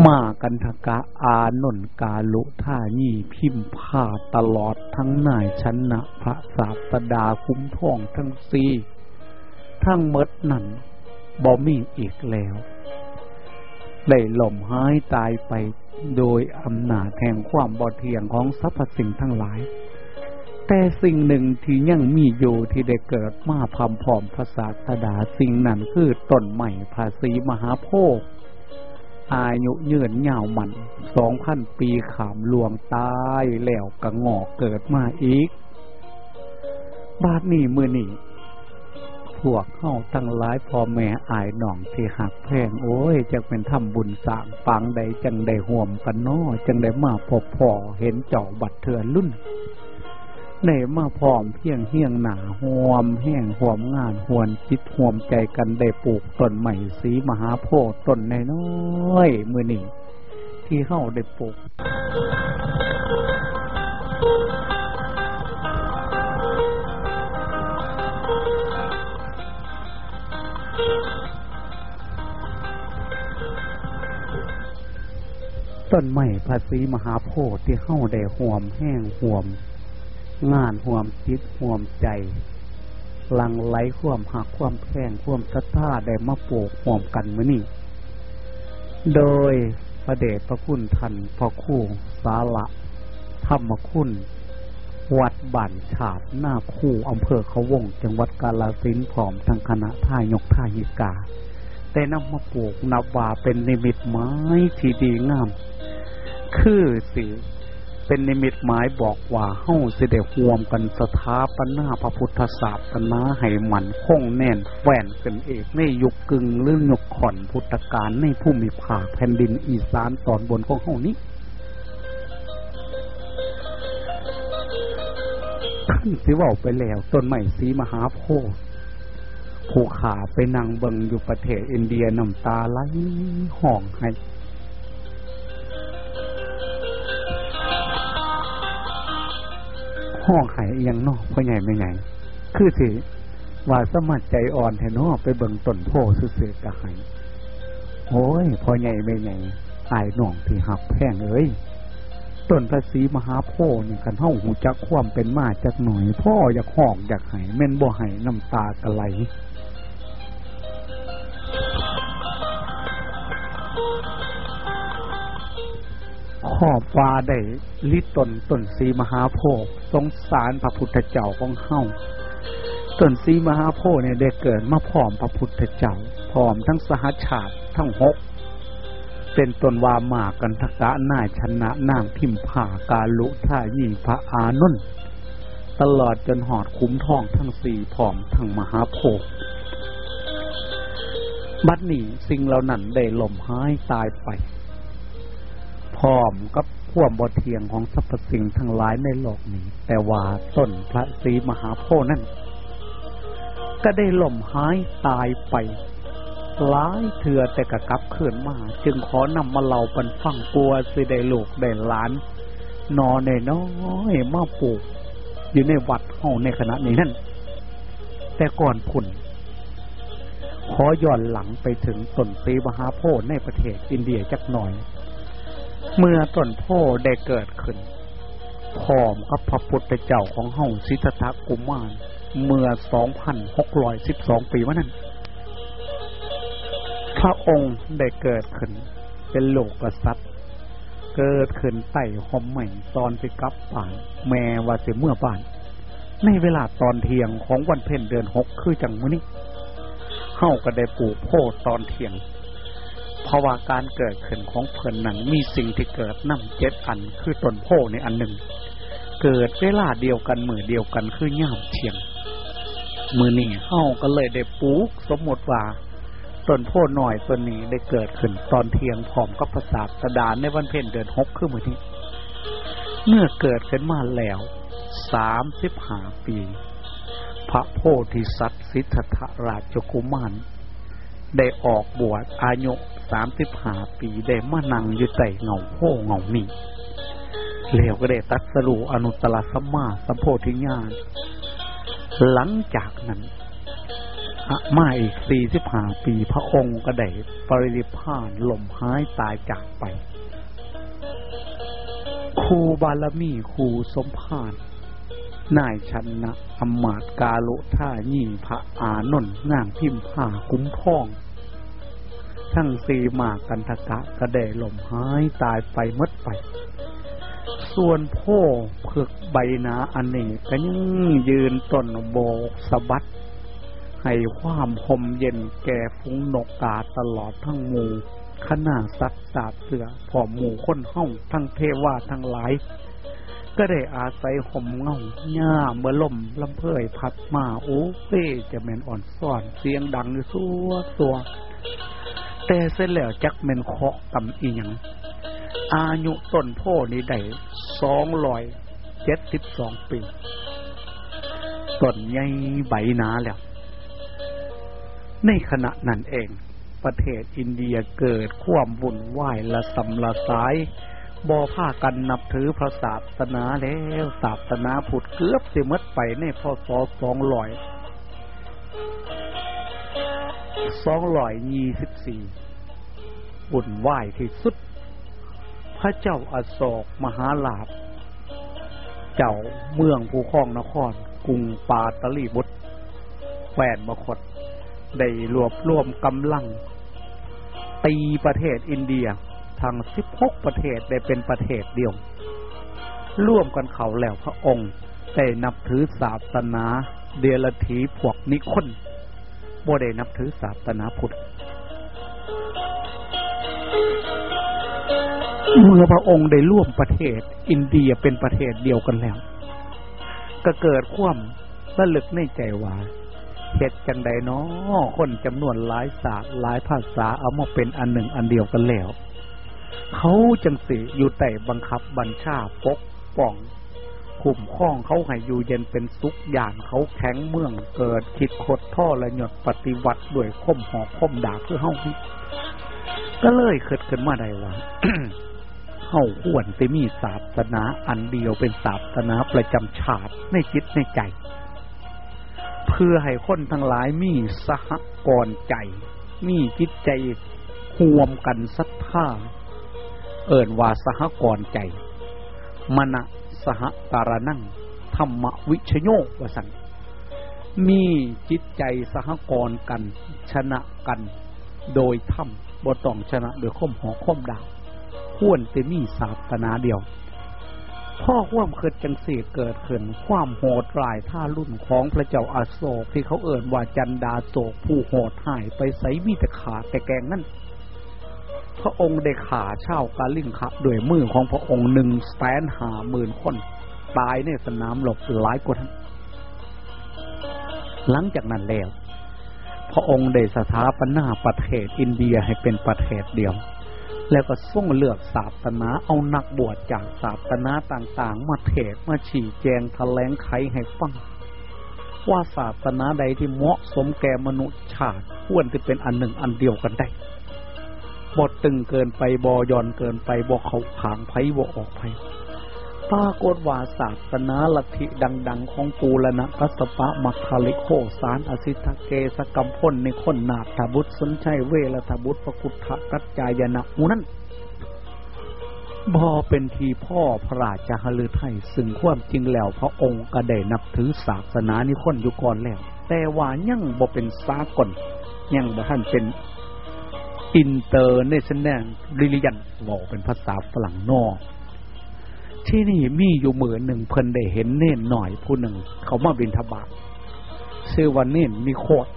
มากันทกะอานนกาลุท่ายี่พิมพ์ผ้าตลอดทั้งนายชนะพระศาสดาคุ้มท่องทั้งสี่ ทั้งมดนั่นบ่มีอีกแล้วได้หล่มหายตายไปโดยอำนาจแห่งความบอเทียงของสรรพสิ่งทั้งหลาย แต่สิ่งหนึ่งที่ยังมีอยู่ที่ได้เกิดมาพำพร้อมพระศาสดาสิ่งนั้นคือต้นใหม่ภาษีมหาโพธิ์อายุยืนยาวมันสองพันปีขามลวงตายแล้วกระงอกเกิดมาอีก บาดนี้มือนี่ พวกเข้าทั้งหลายพ่อแม่อายหน่องที่หักแพงโอ้ยจะเป็นทำบุญสร้างฟังใดจังได้ห่วมกันน้อจังได้มาพบพ่อเห็นเจ้าบัดเถื่อนรุ่นในมาพร้อมเพียงเฮียงหนาห่วมแห้งห่วมงานหวนจิตห่วมใจกันได้ปลูกต้นใหม่สีมหาโพธิ์ต้นในน้อยมือนี่ที่เข้าได้ปลูก ต้นไม้ภาษีมหาโพธิ์ที่เข้าได้ห่วมแห้งห่วม งานห่วมจิตห่วมใจหลังไหลความหักความแพงความศรัทธาได้มาปลูกห่วมกันมือนี่โดยประเดชพระคุณทันพระคู่สาระธรรมคุณ วัดบ้านฉาดหน้าคู่อำเภอเขาวง จังหวัดกาลสินธุ์ผอมทางคณะท่ายกท่าหิกา แต่นำมาปลูกนับว่าเป็นนิมิตไม้ที่ดีงาม คือสิเป็นนิมิตหมายบอกว่าเฮ้าสิได้ห่วมกันสถาปนาพระพุทธศาสนาให้มันคงแน่นแฝนเป็นเอกในยุคกึ่งหรือยุคขอนพุทธกาลในผู้มีภาคแผ่นดินอีสานตอนบนของเฮ้านี้ สิว่าไปแล้ว ต้นไม้สีมหาโพธิ์ผู้ขาไปนั่งเบิงอยู่ประเทศอินเดียน้ำตาไหลห้องให้ห้องห้ยังนอกพ่อใหญ่ไม่ใหญ่ คือสิว่าสมัครใจอ่อนแทนอไปเบิ่งต้นโพสุเสกกะไห้โอ้ยพ่อใหญ่ไม่ใหญ่อายน่องที่หักแพงเอ้ย ต้นภาษีมหาโพนี่กันเท่าหูจักความเป็นมาจักหน่อย พ่ออยากห้องอยากไห้แม่นบ่ไห้น้ำตากระไหลขอบฟ้าได้ลิตนต้นสีมหาโพธิ์สงสารพระพุทธเจ้าของเฮาต้นสีมหาโพธิ์เนี่ยได้เกิดมาพร้อมพระพุทธเจ้าพร้อมทั้งสหชาติทั้งหก เป็นตนวามากันทกะหนาชนะนางพิมพากาลุท่ายี่พระอานุนตลอดจนหอดคุ้มทองทั้งสี่พร้อมทั้งมหาโพธิ์บัดนี้สิ่งเหล่านั้นได้ล่มหายตายไป พร้อมกับข่วมบทเทียงของสรรพสิ่งทั้งหลายในโลกนี้ แต่ว่าต้นพระศรีมหาโพธิ์นั้นก็ได้ล่มหายตายไป หลายเถื่อแต่กะกลับเขื่อนมา จึงขอนำมาเล่าปันฟังกลัวสิได้ลูกได้หลาน นอนในน้อยมาปลูก อยู่ในวัดเฮาในขณะนี้นั่นแต่ก่อนพุ่นขอย้อนหลังไปถึงต้นศรีมหาโพธิ์ในประเทศอินเดียจักหน่อย เมื่อต้นโพธิ์ได้เกิดขึ้นพร้อมกับพระพุทธเจ้าของเฮาสิทธัตถกุมารเมื่อ 2,612 ปีมานั้น พระองค์ได้เกิดขึ้น เป็นโลกกษัตริย์ เกิดขึ้นไต่หอมใหม่ตอนไปกลับป่านแม่ว่าสิเมื่อบ้าน ในเวลาตอนเที่ยงของวันเพ็ญเดือนหกคือจังมื้อนี้เฮาก็ได้ปลูกโพธิ์ตอนเที่ยงเพราะว่าการเกิดขึ้นของเพิ่นนั้นมีสิ่งที่เกิดน้ำเจ็ดอันคือต้นโพในอันหนึ่ง เกิดเวลาเดียวกันมือเดียวกันคือย่ามเทียง มือนี้เฮาก็เลยได้ปลูกสมมติว่า ต้นโพหน่อยตัวนี้ได้เกิดขึ้นตอนเทียงพร้อมกับประสาทตะดานในวันเพ็ญเดือนหกคือมือนี้ เมื่อเกิดขึ้นมาแล้วสามสิบห้าปี พระโพธิสัตว์สิทธัตถราชกุมารได้ออกบวชอายุสามสิบห้าปีได้มานั่งอยู่ใต้เงาโพเงานี่แล้วก็ได้ตัดสรูอนุตตรสัมมาสัมโพธิญาณหลังจากนั้น อะมาอีกสี่สิบห้าปีพระองค์ก็ได้ปรินิพานลมหายตายจากไปครูบาลมีครูสมภารนายชนะอำมาตกาโลท่ายี่พระอานนท์นางพิมพ์ผ้าคุ้มทอง ทั้งสีมากันทกะกระเดลมหายตายไปมดไป ส่วนพ่อเผือกใบนาอันนี้ก็ยังยืนต้นโบกสะบัด ให้ความหมเย็นแก่ฟุ้งนกกาตลอดทั้งหมู่ขนาสัตว์สาบเสือพอหมู่คนห้องทั้งเทวาทั้งหลาย ก็ได้อาศัยห่มเงาหญ้าเมื่อลมลำเพยพัดมาโอ้เป้จะแมนอ่อนซ่อนเสียงดังในสัวตัวแต่เสร็จแล้วจักแมนเคาะกำอีหยังอายุต้นโพนี้ได้สองร้อยเจ็ดสิบสองปีต้นใหญ่ใบหนาแล้ว ในขณะนั้นเอง ประเทศอินเดียเกิดความวุ่นวายละสำละสายบ่ผ้ากันนับถือพระศาสนาแล้วศาสนาผุดเกือบสิมดไปในพศสองร้อยสองร้อยยี่สิบสี่วุ่นวายที่สุด พระเจ้าอโศกมหาลาภเจ้าเมืองภูคองนครกรุงปาตลีบุตรแหวนมคต ได้รวบรวมกำลัง ตีประเทศอินเดียทั้งสิบหกประเทศได้เป็นประเทศเดียว ร่วมกันเขาแล้วพระองค์ได้นับถือศาสนาเดลถีพวกนิคนบ่ได้นับถือศาสนาพุทธ เมื่อพระองค์ได้ร่วมประเทศ อินเดียเป็นประเทศเดียวกันแล้ว ก็เกิดความระลึกในใจว่า เหตุจังใดเนาะคนจำนวนหลายศาสตร์หลายภาษาเอามาเป็นอันหนึ่งอันเดียวกันแล้ว เขาจังสิอยู่แต่บังคับบัญชาปกป้องคุ้มข้องเขาให้อยู่เย็นเป็นสุขอย่างเขาแข็งเมืองเกิดคิดคดท่อและหยดปฏิวัติด้วยข่มหอกข่มด่าเพื่อเฮาก็เลยเกิดขึ้นมาได้ว่าเฮาควรจะมีศาสนาอันเดียวเป็นศาสนาประจำชาติในจิตในใจ เพื่อให้คนทั้งหลายมีสหกรณ์ใจ มีจิตใจห่วมกันศรัทธาเอิ่นว่าสหกรณ์ใจ มณะสหการนั่งธรรมวิชโยวสันมีจิตใจสหกรณ์กัน ชนะกัน โดยธรรมบ่ต้องชนะโดยข่มหอข่มดาบควรจะมีศาสนาเดียว พ่อความเกิดจังสีเกิดขึ้น ความโหดร้ายท่ารุ่นของพระเจ้าอาโศกที่เขาเอ่นว่าจันดาโศกผู้โหดหายไปใส่มีแต่ขาแต่แกงนั่นพระองค์ได้ขาเช่ากาลิงคะด้วยมือของพระองค์หนึ่งแสนหาหมื่นคน ตายในสนามหลบหลายกว่าท่านหลังจากนั้นแล้ว พระองค์ได้สถาปนาประเทศอินเดียให้เป็นประเทศเดียว แล้วก็ส่งเลือกศาสนาเอานักบวชจากศาสนาต่างๆ มาเทศมาฉี่แจงแถลงไขให้ฟังว่าศาสนาใดที่เหมาะสมแก่มนุษย์ชาติควรจะเป็นอันหนึ่งอันเดียวกันได้บดตึงเกินไปบอย่อนเกินไปบอเขาขางไพ่บอออกไพ่ ปรากฏว่าศาสนาลัทธิดัง ๆ ของปูรณะกัสปะมักขลิโคสาลอชิตเกสกัมพลนิครนถนาฏบุตรสัญชัยเวลัฏฐบุตรปกุธกัจจายนะหมู่นั้นบ่เป็นที่พอพระราชหฤทัยซึ่งความจริงแล้วพระองค์ก็ได้นับถือศาสนานิครนถ์อยู่ก่อนแล้ว แต่ว่ายังบ่เป็นสากลยังบ่ทันเป็น internationalริลิยันบอกเป็นภาษาฝรั่งนอก ที่นี่มีอยู่หมือนหนึ่งเพิ่นได้เห็นเน่นหน่อยผู้หนึ่ง เขามาบินทบาทชื่อว่าเน่นมีโคตร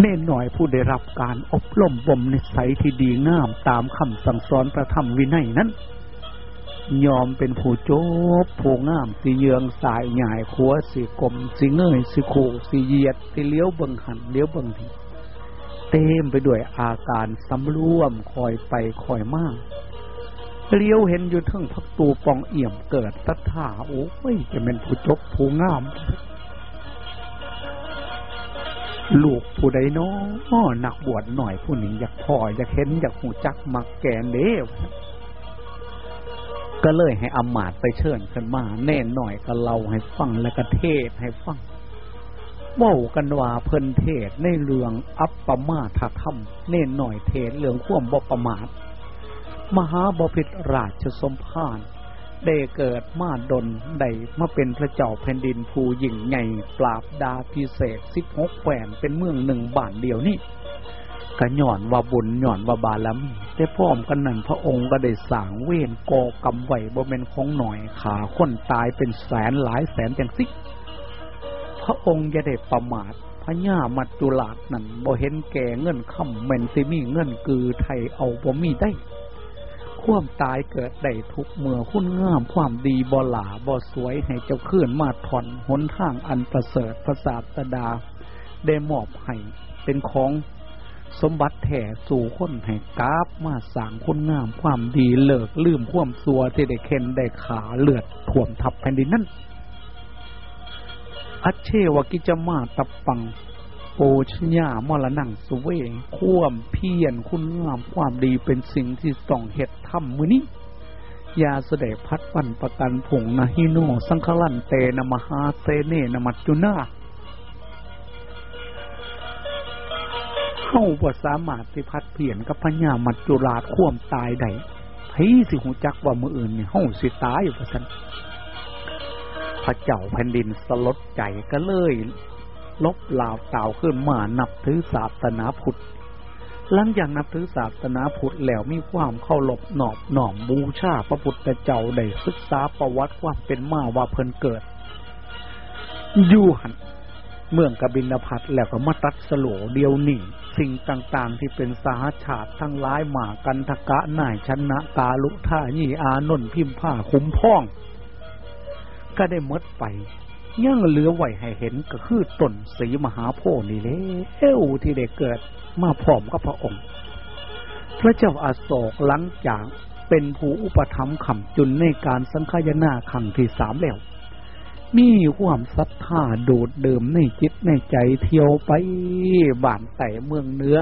เน่นหน่อยผู้ได้รับการอบรมบ่มนิสัยที่ดีงามตามคำสั่งสอนประธรรมวินัยนั้น ยอมเป็นผู้โจบผู้งามสีเยืองสายใหญ่ขัวสีกลมสีเงยสีขู่สีเยียดสีเลี้ยวเบิงหันเลี้ยวเบิงที เต็มไปด้วยอาการสำรวมคอยไปคอยมากเลี้ยวเห็นอยู่ทั้งพักตูปองเอี่ยมเกิดตัทาโอ้ยจะเป็นผู้จบผู้งาม ลูกผู้ใดน้อหนักบวชหน่อยผู้หนึ่งอยากพ่ออยากเห็นอยากหูจักมักแกนเด้ก็เลยให้อมาตไปเชิญขึ้นมา แน่นหน่อยก็เล่าให้ฟังและก็เทศให้ฟัง ว่ากันว่าเพิ่นเทศในเรื่องอัปปมาทธรรมเน่นหน่อยเทศเรื่องข่วมบประมาทมหาบพิตรราชสมภารได้เกิดมาดนได้มาเป็นพระเจ้าแผ่นดินผู้ยิ่งใหญ่ปราบดาพิเศษสิบหกแขวนเป็นเมืองหนึ่งบ้านเดียวนี่ก็หย่อนว่าบุญหย่อนว่าบาลมีแต่พร้อมกันนั้นพระองค์ก็ได้สางเวรกอกรรมไหวบ่เป็นของหน่อยขาคนตายเป็นแสนหลายแสนจังสิ ระองค์จะได้ประมาทพญามัจจุราชนั่นบ่เห็นแก่เงินค่ำเหม็นสิมีเงินกือไทยเอาบ่มีได้ ความตายเกิดได้ทุกเมื่อคุณงามความดีบ่หลาบ่สวยให้เจ้าขึ้นมาถอนหนทางอันประเสริฐพระศาสดา ได้มอบให้เป็นของสมบัติแถ่สู่คนให้กราบมาสางคุณงามความดีเลิกลืมความสัวที่ได้เข็นได้ขาเลือดท่วมทับแผ่นดินนั้น อัจเชวกิจมาตบปัง โอชญามรนังสเวงควมเพียรคุณงามความดีเป็นสิ่งที่ต้องเหตุทำมือนี้ยาเสดพัดปันประกันผงนาฮิโนสังคลันเตนมหาเซเนนมัจจุนาเข้าบ่สามารถสิพัดเพียนกับพญามัจจุราชข่วมตายได้ไผสิหูจักว่ามืออื่นเนี่ยเฮาสิตายอยู่ประสัน ระเจ้าแผ่นดินสลดใจก็เลย ลบลาวเต่าขึ้นมานับถือศาสนาพุทธหลังจากนับถือศาสนาพุทธแล้วมีความเข้ารบหนอบหน่อมบูชาพระพุทธเจ้าได้ศึกษาประวัติความเป็นมาว่าเพิ่นเกิดอยู่หันเมืองกบินพัทแล้วก็มาตัดสโลเดียวหนี่สิ่งต่างๆที่เป็นสาชาติทั้งหลายหมากันทกะนายชนะกาลุท่ายี่อานนท์พิมพ์ผ้าคุ้มพ้อง ก็ได้มดไปยังเหลือไหวให้เห็นก็คือต้นสีมหาโพธิ์นี่เลยเอวที่ได้เกิดมาพร้อมกับพระองค์ พระเจ้าอาโศกหลังจากเป็นผู้อุปถัมภ์ขำจุนในการสังขยนาขังที่สามแล้ว มีความศรัทธาโดดเดิมในจิตในใจเที่ยวไปบ้านแต่เมืองเนื้อ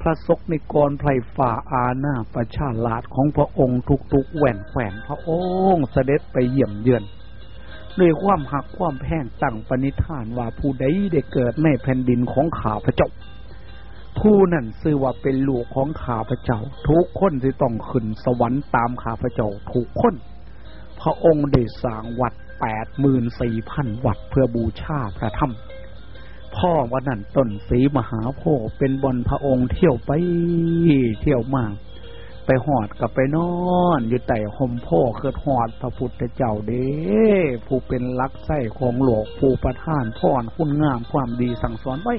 พระศกในกรไพรฝ่าอาณาประชาลาดของพระองค์ทุกๆแหวนแขวนพระองค์เสด็จไปเยี่ยมเยือน ด้วยความหักความแพงตั้งปณิธานว่าผู้ใดได้เกิดในแผ่นดินของข้าพระเจ้าผู้นั้นซื่อว่าเป็นลูกของข้าพระเจ้า ทุกคนที่ต้องขึ้นสวรรค์ตามข้าพระเจ้าทุกคน พระองค์ได้สร้างวัดแปดหมื่นสี่พันวัดเพื่อบูชาพระธรรมพ่อวันนั้นต้นสีมหาโพธิ์เป็นบนพระองค์เที่ยวไปเที่ยวมา ไปหอดกับไปนอน อยู่แต่ห่มพ่อเกิดหอดพระพุทธเจ้าเด้ผู้เป็นลักไส้ของโลกผู้ประทานพ่อนคุณงามความดีสั่งสอนไว้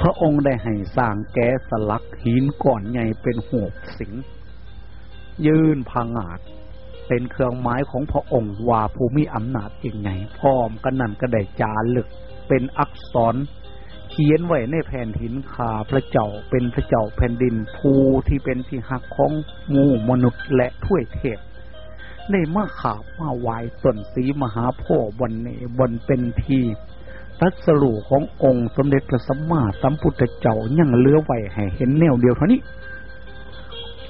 พระองค์ได้ให้สร้างแก้สลักหินก่อนใหญ่เป็นหูกสิง ยืนพังอาจเป็นเครื่องหมายของพระองค์ว่าผู้มีอำนาจอย่างไงพร้อมกันนันก็ได้จารึกเป็นอักษร ขียนไว้ในแผ่นหินขาพระเจ้าเป็นพระเจ้าแผ่นดินภูที่เป็นที่หักของงูมนุษย์และถ้วยเทพได้มาขาบมาไหวต้นสีมหาโพธิ์บนเนบนเป็นทีรัสรูขององค์สมเด็จพระสัมมาสัมพุทธเจ้ายังเลือไหวให้เห็นแนวเดียวเท่านี้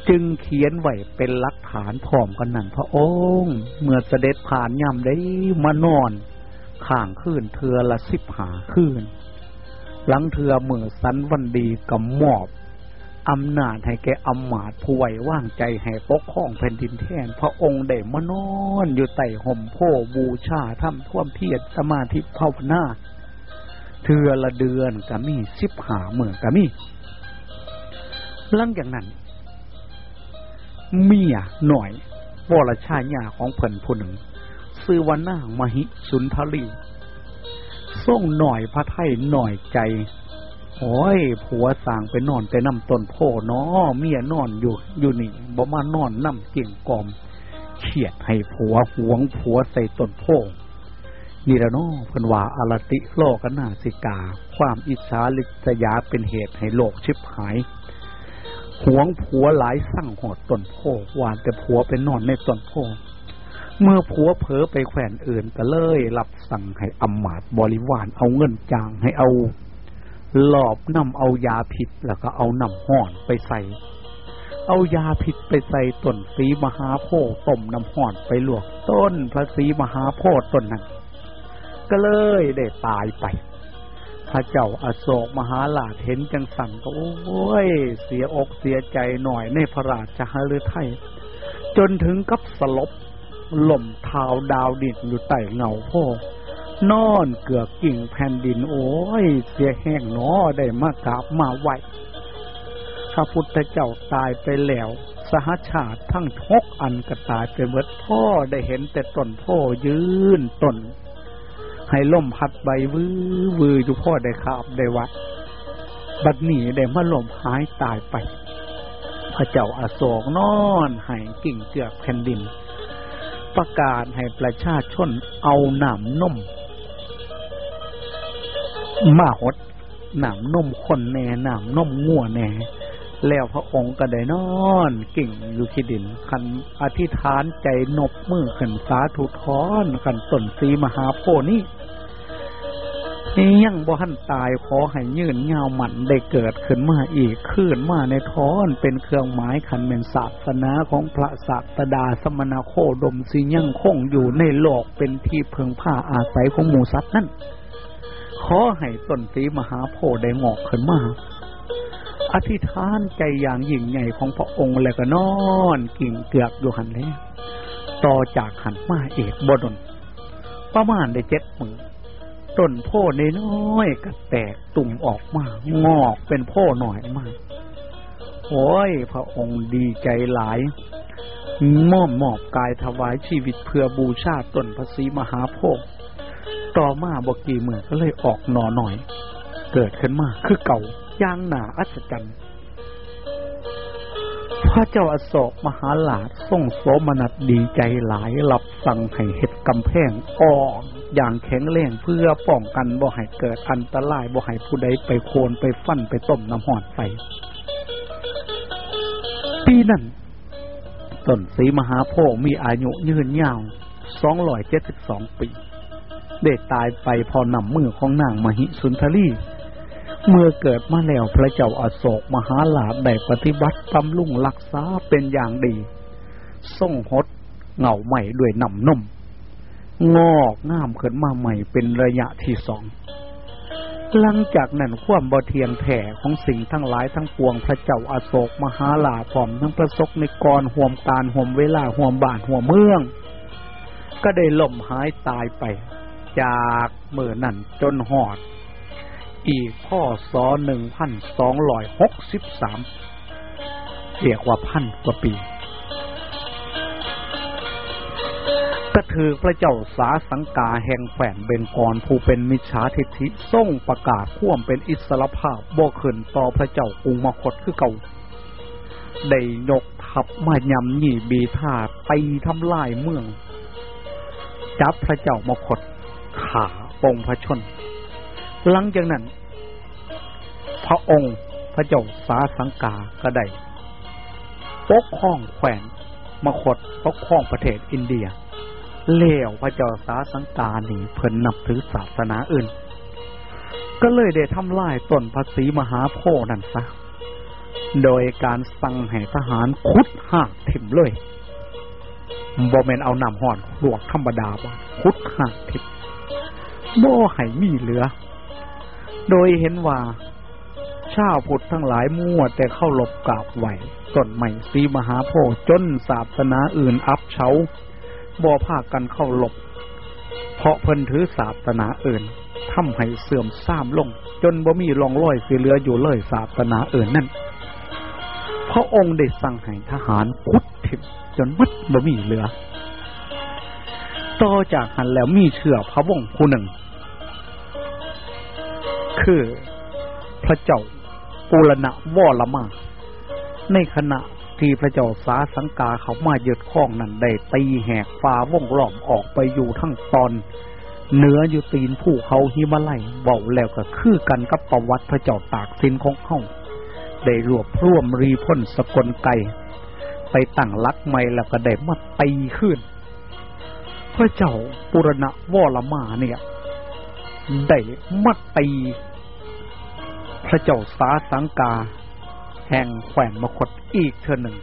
จึงเขียนไว้เป็นหลักฐานพร้อมกันนั่นพระองค์ เมื่อเสด็จผ่านย่ำได้มานอนข้างคืนเธอละสิบหาคืน หลังเถือเมื่อสันวันดีกับมอบอำนาจให้แกอำมาตผู้ไว้ว่างใจให้ปกครองแผ่นดินแทน พระองค์ได้มานอนอยู่ใต้ห่มโพบูชาทำท่วมเพียรสมาธิภาวนาเถือละเดือนก็มีสิบหาเมื่อก็มีหลังจากนั้น เมียหน่อยวรชาญาของเพิ่นผู้หนึ่งซื้อวันนางมหิสุนทรี ส่งหน่อยพระไทยหน่อยใจโอ้ยผัวสางไปนอนไปนำต้นโพเนาะเมียนอนอยู่อยู่นี่บ่มานอนนำเกี่ยงกอมเขียดให้ผัวหวงผัวใส่ต้นโพนี่ละเนาะเพิ่นว่าอารติโลกนาสิกา ความอิจฉาลิษยาเป็นเหตุให้โลกชิบหายหวงผัวหลายสั่งหอดต้นโพวานแต่ผัวไปนอนในต้นโพ เมื่อผัวเผลอไปแขวนอื่นก็เลยรับสั่งให้อำมาตบริวารเอาเงินจางให้เอาหลอบนำเอายาผิดแล้วก็เอาน้ำห่อนไปใส่ เอายาผิดไปใส่ต้นสีมหาโพธิ์ต้มน้ำห่อนไปลวกต้นพระสีมหาโพธิ์ต้นนั้น ก็เลยได้ตายไป พระเจ้าอาโศกมหาลาเห็นจังสั่งก็โอ้ย เสียอกเสียใจหน่อยในพระราชหฤทัยจนถึงกับสลบ หล่มเท้าดาวดินอยู่ใต้เงาพ่อนอนเกือกกิ่งแผ่นดินโอ้ย เสียแห้งหนอได้มากราบมาไหวพระพุทธเจ้าตายไปแล้ว สหชาติทั้งทกอันก็ตายไปเบิดพ่อได้เห็นแต่ต้นพ่อยืนต้น ให้ล่มพัดใบวื้อวืออยู่พ่อได้ขาบได้วัด บัดนี้ได้มาล่มหายตายไป พระเจ้าอาโศกนอนหายกิ่งเกือกแผ่นดิน ประกาศให้ประชาชนเอาหนามนมมาหดหนามนมคนแน่หนามนมงัวแน่แล้วพระองค์ก็ได้นอนกิ่งอยู่ที่ดินคันอธิษฐานใจนบมือขันสาธุทอนขันตนสีมหาโพนี้ นี่ยังบ่หันตายขอให้ยืนเงาหมันได้เกิดขึ้นมาอีกขึ้นมาในท้อนเป็นเครื่องหมายขันเป็นศาสนาของพระศาสดาสมณโคดมสิยังคงอยู่ในโลกเป็นที่เพึงผ้าอาศัยของหมูสัตว์นั่นขอให้ต้นสีมหาโพได้งอกขึ้นมาอธิษฐานใจอย่างยิ่งใหญ่ของพระองค์แล้วก็นอนกิ่งเกือกอยู่หันแล้วต่อจากหันมาเอกบดนประมาณได้เจ็ดมือ ต้นโพในน้อยก็แตกตุ่มออกมางอกเป็นโพหน่อยมากโอ้ย พระองค์ดีใจหลายมอบมอบกายถวายชีวิตเพื่อบูชาต้นพระศรีมหาโพธิ์ต่อมาบกีเมือก็เลยออกหนอหน่อย เกิดขึ้นมาคือเก่าย่างหนาอัศจรรย์พระเจ้าอโศกมหาลาชทรงโสมนัสดีใจหลายหลับสั่งให้เห็ดกำแพงอ้อน อย่างแข็งแรงเพื่อป้องกันบ่ให้เกิดอันตรายบ่ให้ผู้ใดไปโคนไปฟันไปต้มน้ำหอดไฟปีนั้นต้นสีมหาโพธิ์มีอายุยืนยาวสองร้อยเจ็ดสิบสองปี ได้ตายไปพอนำมือของนางมหิสุนทรีเมื่อเกิดมาแล้วพระเจ้าอาโศกมหาลาภได้ปฏิบัติบำรุงรักษาเป็นอย่างดี ส่งหดเหงาใหม่ด้วยนำนม งอกงามขึ้นมาใหม่เป็นระยะที่สองหลังจากนั้นความบเทียงแผ่ของสิ่งทั้งหลายทั้งปวงพระเจ้าอาโศกมหาลาภอมทั้งประสกในกรห่วมการห่วมเวลาห่วมบาทห่วมเมือง ก็ได้ล่มหายตายไป จากเมื่อนั้นจนหอด อีกพ่อสอหนึ่งพันสองร้อยหกสิบสามเรียกว่าพันกว่าปี กระถือพระเจ้าสาสังกาแห่งแฝงเบงกรผู้เป็นมิจฉาทิฐิส่งประกาศข่วมเป็นอิสรภาพบ่ขึ้นต่อพระเจ้ากรุงมคตคือเก่าได้ยกทัพมายำหนีบีทาไปทำลายเมือง จับพระเจ้ามคตขาปงพระชน หลังจากนั้น พระองค์พระเจ้าสาสังกาก็ได้ปกครองแขวนมคตปกครองประเทศอินเดีย เลี้ยวพระเจ้าสาสังกาหนีเพิ่นนับถือศาสนาอื่น ก็เลยได้ทำลายต้นภาษีมหาโพนั่นซะ โดยการสั่งให้ทหารคุดหักถิ่มเลยบอมเมนเอานำห่อนหลวกธรรมดาบ่คุดหักถิ่มบ่ให้มีเหลือ โดยเห็นว่าชาวพุทธทั้งหลายมั่วแต่เข้าหลบกราบไหวต้นใหม่สีมหาโพจนศาสนาอื่นอับเฉา บ่พากันเข้าหลบ เพราะเพิ่นถือศาสนาอื่นทำให้เสื่อมทรามลง จนบ่มีรองร้อยสีเหลืออยู่เลยศาสนาอื่นนั่นพระองค์ได้สั่งให้ทหารคุดถิบจนมัดบ่มีเหลือ ต่อจากหันแล้วมีเชื่อพระวงศ์ผู้หนึ่ง คือพระเจ้าปุรณะวอลมา ในขณะ ที่พระเจ้าสาสังกาเขามายึดข้องนั้นได้ตีแหกฟ้าว่องล้อมออกไปอยู่ทั้งตอนเหนืออยู่ตีนผู้เขาหิมาลัยเบาแล้วก็คือกันกับประวัติพระเจ้าตากสินของเขาได้รวบรวมรีพ้นสกลไกไปตั้งลักไม่แล้วก็ได้มาตีขึ้น พระเจ้าปุรณะวอลมาเนี่ยได้มาตีพระเจ้าสาสังกา แห่งแขวนมคตอีกเท่าหนึ่ง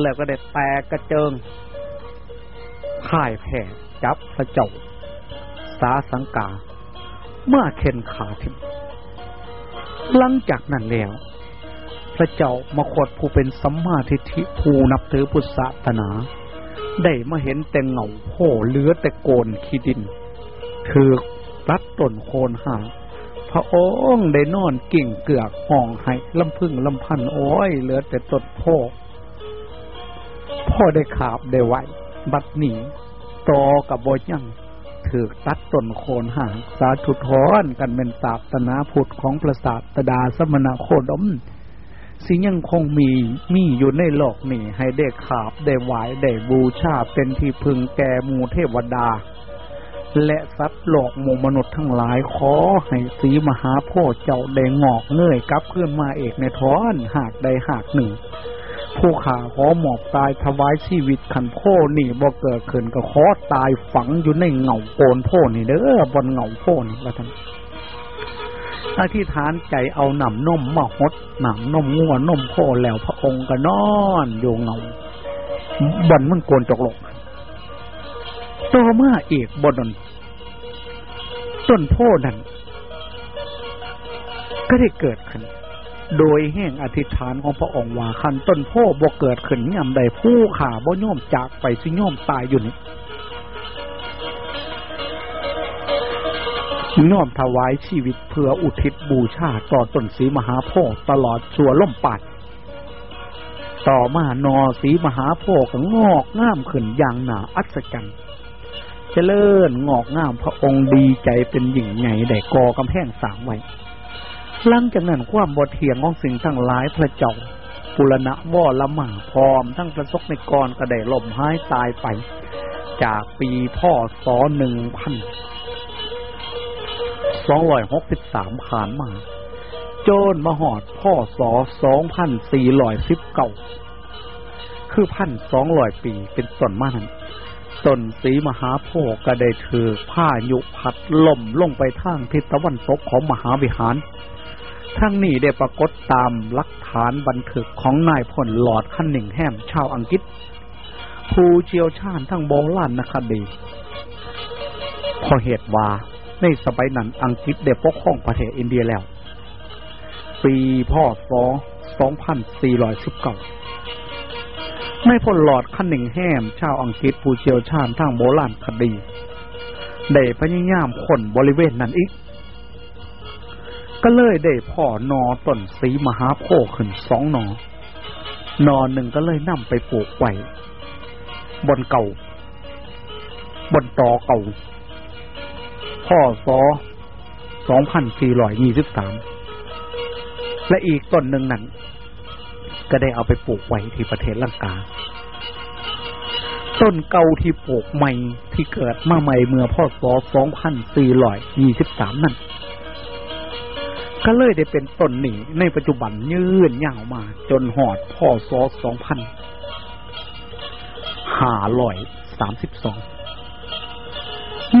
แล้วก็ได้แตกกระเจิงข่ายแผ่จับพระเจ้า สาสังกา เมื่อเข็นขาทิมหลังจากนั้นแล้วพธเจ้ามคตผู้เป็นสัมมาทิฏฐิผู้นับถือพุทธศาสนา ได้มาเห็นแต่เงาโผเหลือแต่โกนขี้ดินถือรัดต้นโคนหาง พระองค์ได้นอนกิ่งเกือกห้องให้ลำพึ่งลำพันโอ้ยเหลือแต่ต้นโพพ่อได้ขาบได้ไหวบัดหนีตอกับบอยังถือตัดต้นโคนหางสาธุทอนกันเป็นศาสนาพุทธของพระศาสดาสมณโคดม สิ่งยังคงมีมีอยู่ในโลกนี้ให้ได้ขาบได้ไหวได้บูชาเป็นที่พึงแก่มูเทวดา และสัตว์โลกหมู่มนุษย์ทั้งหลายขอให้สีมหาโพธิ์เจ้าได้งอกเงยกลับขึ้นมาเอกในท้อนหากใดหากหนึ่ง ผู้ขาขอหมอบตายถวายชีวิตขันโพนี่บ่เกิดขึ้นก็ขอตายฝังอยู่ในเงาโกนโพนี่เด้อบนเงาโพนี่ว่าท่านอธิษฐานใจเอาหนำนมมาหดหนำนมงัวนมโพแล้วพระองค์ก็นอนอยู่เงาบนมันโกนจกหลก ต่อมาเอกบนนต้นโพนั้น ก็ได้เกิดขึ้น โดยแห่งอธิษฐานของพระองค์ว่าคันต้นโพบ่เกิดขึ้นยามใดผู้ขาบ่ย่อมจากไปสิย่อมตายอยู่นี่ย่อมถวายชีวิตเพื่ออุทิศบูชาต่อต้นสีมหาโพธิ์ตลอดชั่วล่มปัด ต่อมานอสีมหาโพธิ์ก็งอกงามขึ้นอย่างหนาอัศจรรย์ เจริญงอกงามพระองค์ดีใจเป็นหญิงใหญ่ได้กอกำแพงสามไว้หลังจากนั้นความบทเทียงของสิ่งทั้งหลายพระเจ้าปุรณะว่อละหมาพร้อม ทั้งประสกในกรก็ได้ล่มหายตายไป จากปีพ่อสอหนึ่งพันสองร้อยหกสิบสามผ่านมา โจนมหอดพ่อสอสองพันสี่ร้อยสิบเก้าคือพันสองร้อยปีเป็นต้นมานั้น ต้นสีมหาโพธิ์ก็ได้ถือผ้ายุพัดล่มลงไปทางทิศตะวันตกของมหาวิหาร ทั้งนี้ได้ปรากฏตามหลักฐานบันทึกของนายพลหลอดคันหนึ่งแฮมชาวอังกฤษ ผู้เชี่ยวชาญทั้งโบราณนคดีพอเหตุว่าในสมัยนั้นอังกฤษได้ปกครองประเทศอินเดียแล้ว ปีพ่อศ2419 ในพลหลอดคันหนึ่งแห้มชาวอังกฤษผู้เชี่ยวชาญทางโบราณคดีได้พยายามคนบริเวณนั้นอีก ก็เลยได้พ่อนอต้นสีมหาโพขึ้นสองนอนอหนึ่งก็เลยนำไปปลูกไว้บนเก่า บนตอเก่าพ่อซอสองพันสี่ร้อยยี่สิบสามและอีกต้นหนึ่งนั้น ก็ได้เอาไปปลูกไว้ที่ประเทศลังกา ต้นเก่าที่ปลูกใหม่ที่เกิดมาใหม่เมื่อพ่อศสองพันตีลอยยี่สิบสามนั่น ก็เลยได้เป็นต้นหนีในปัจจุบันยืนยาวมา จนหอดพ่อศสองพันหาร้อยสามสิบสอง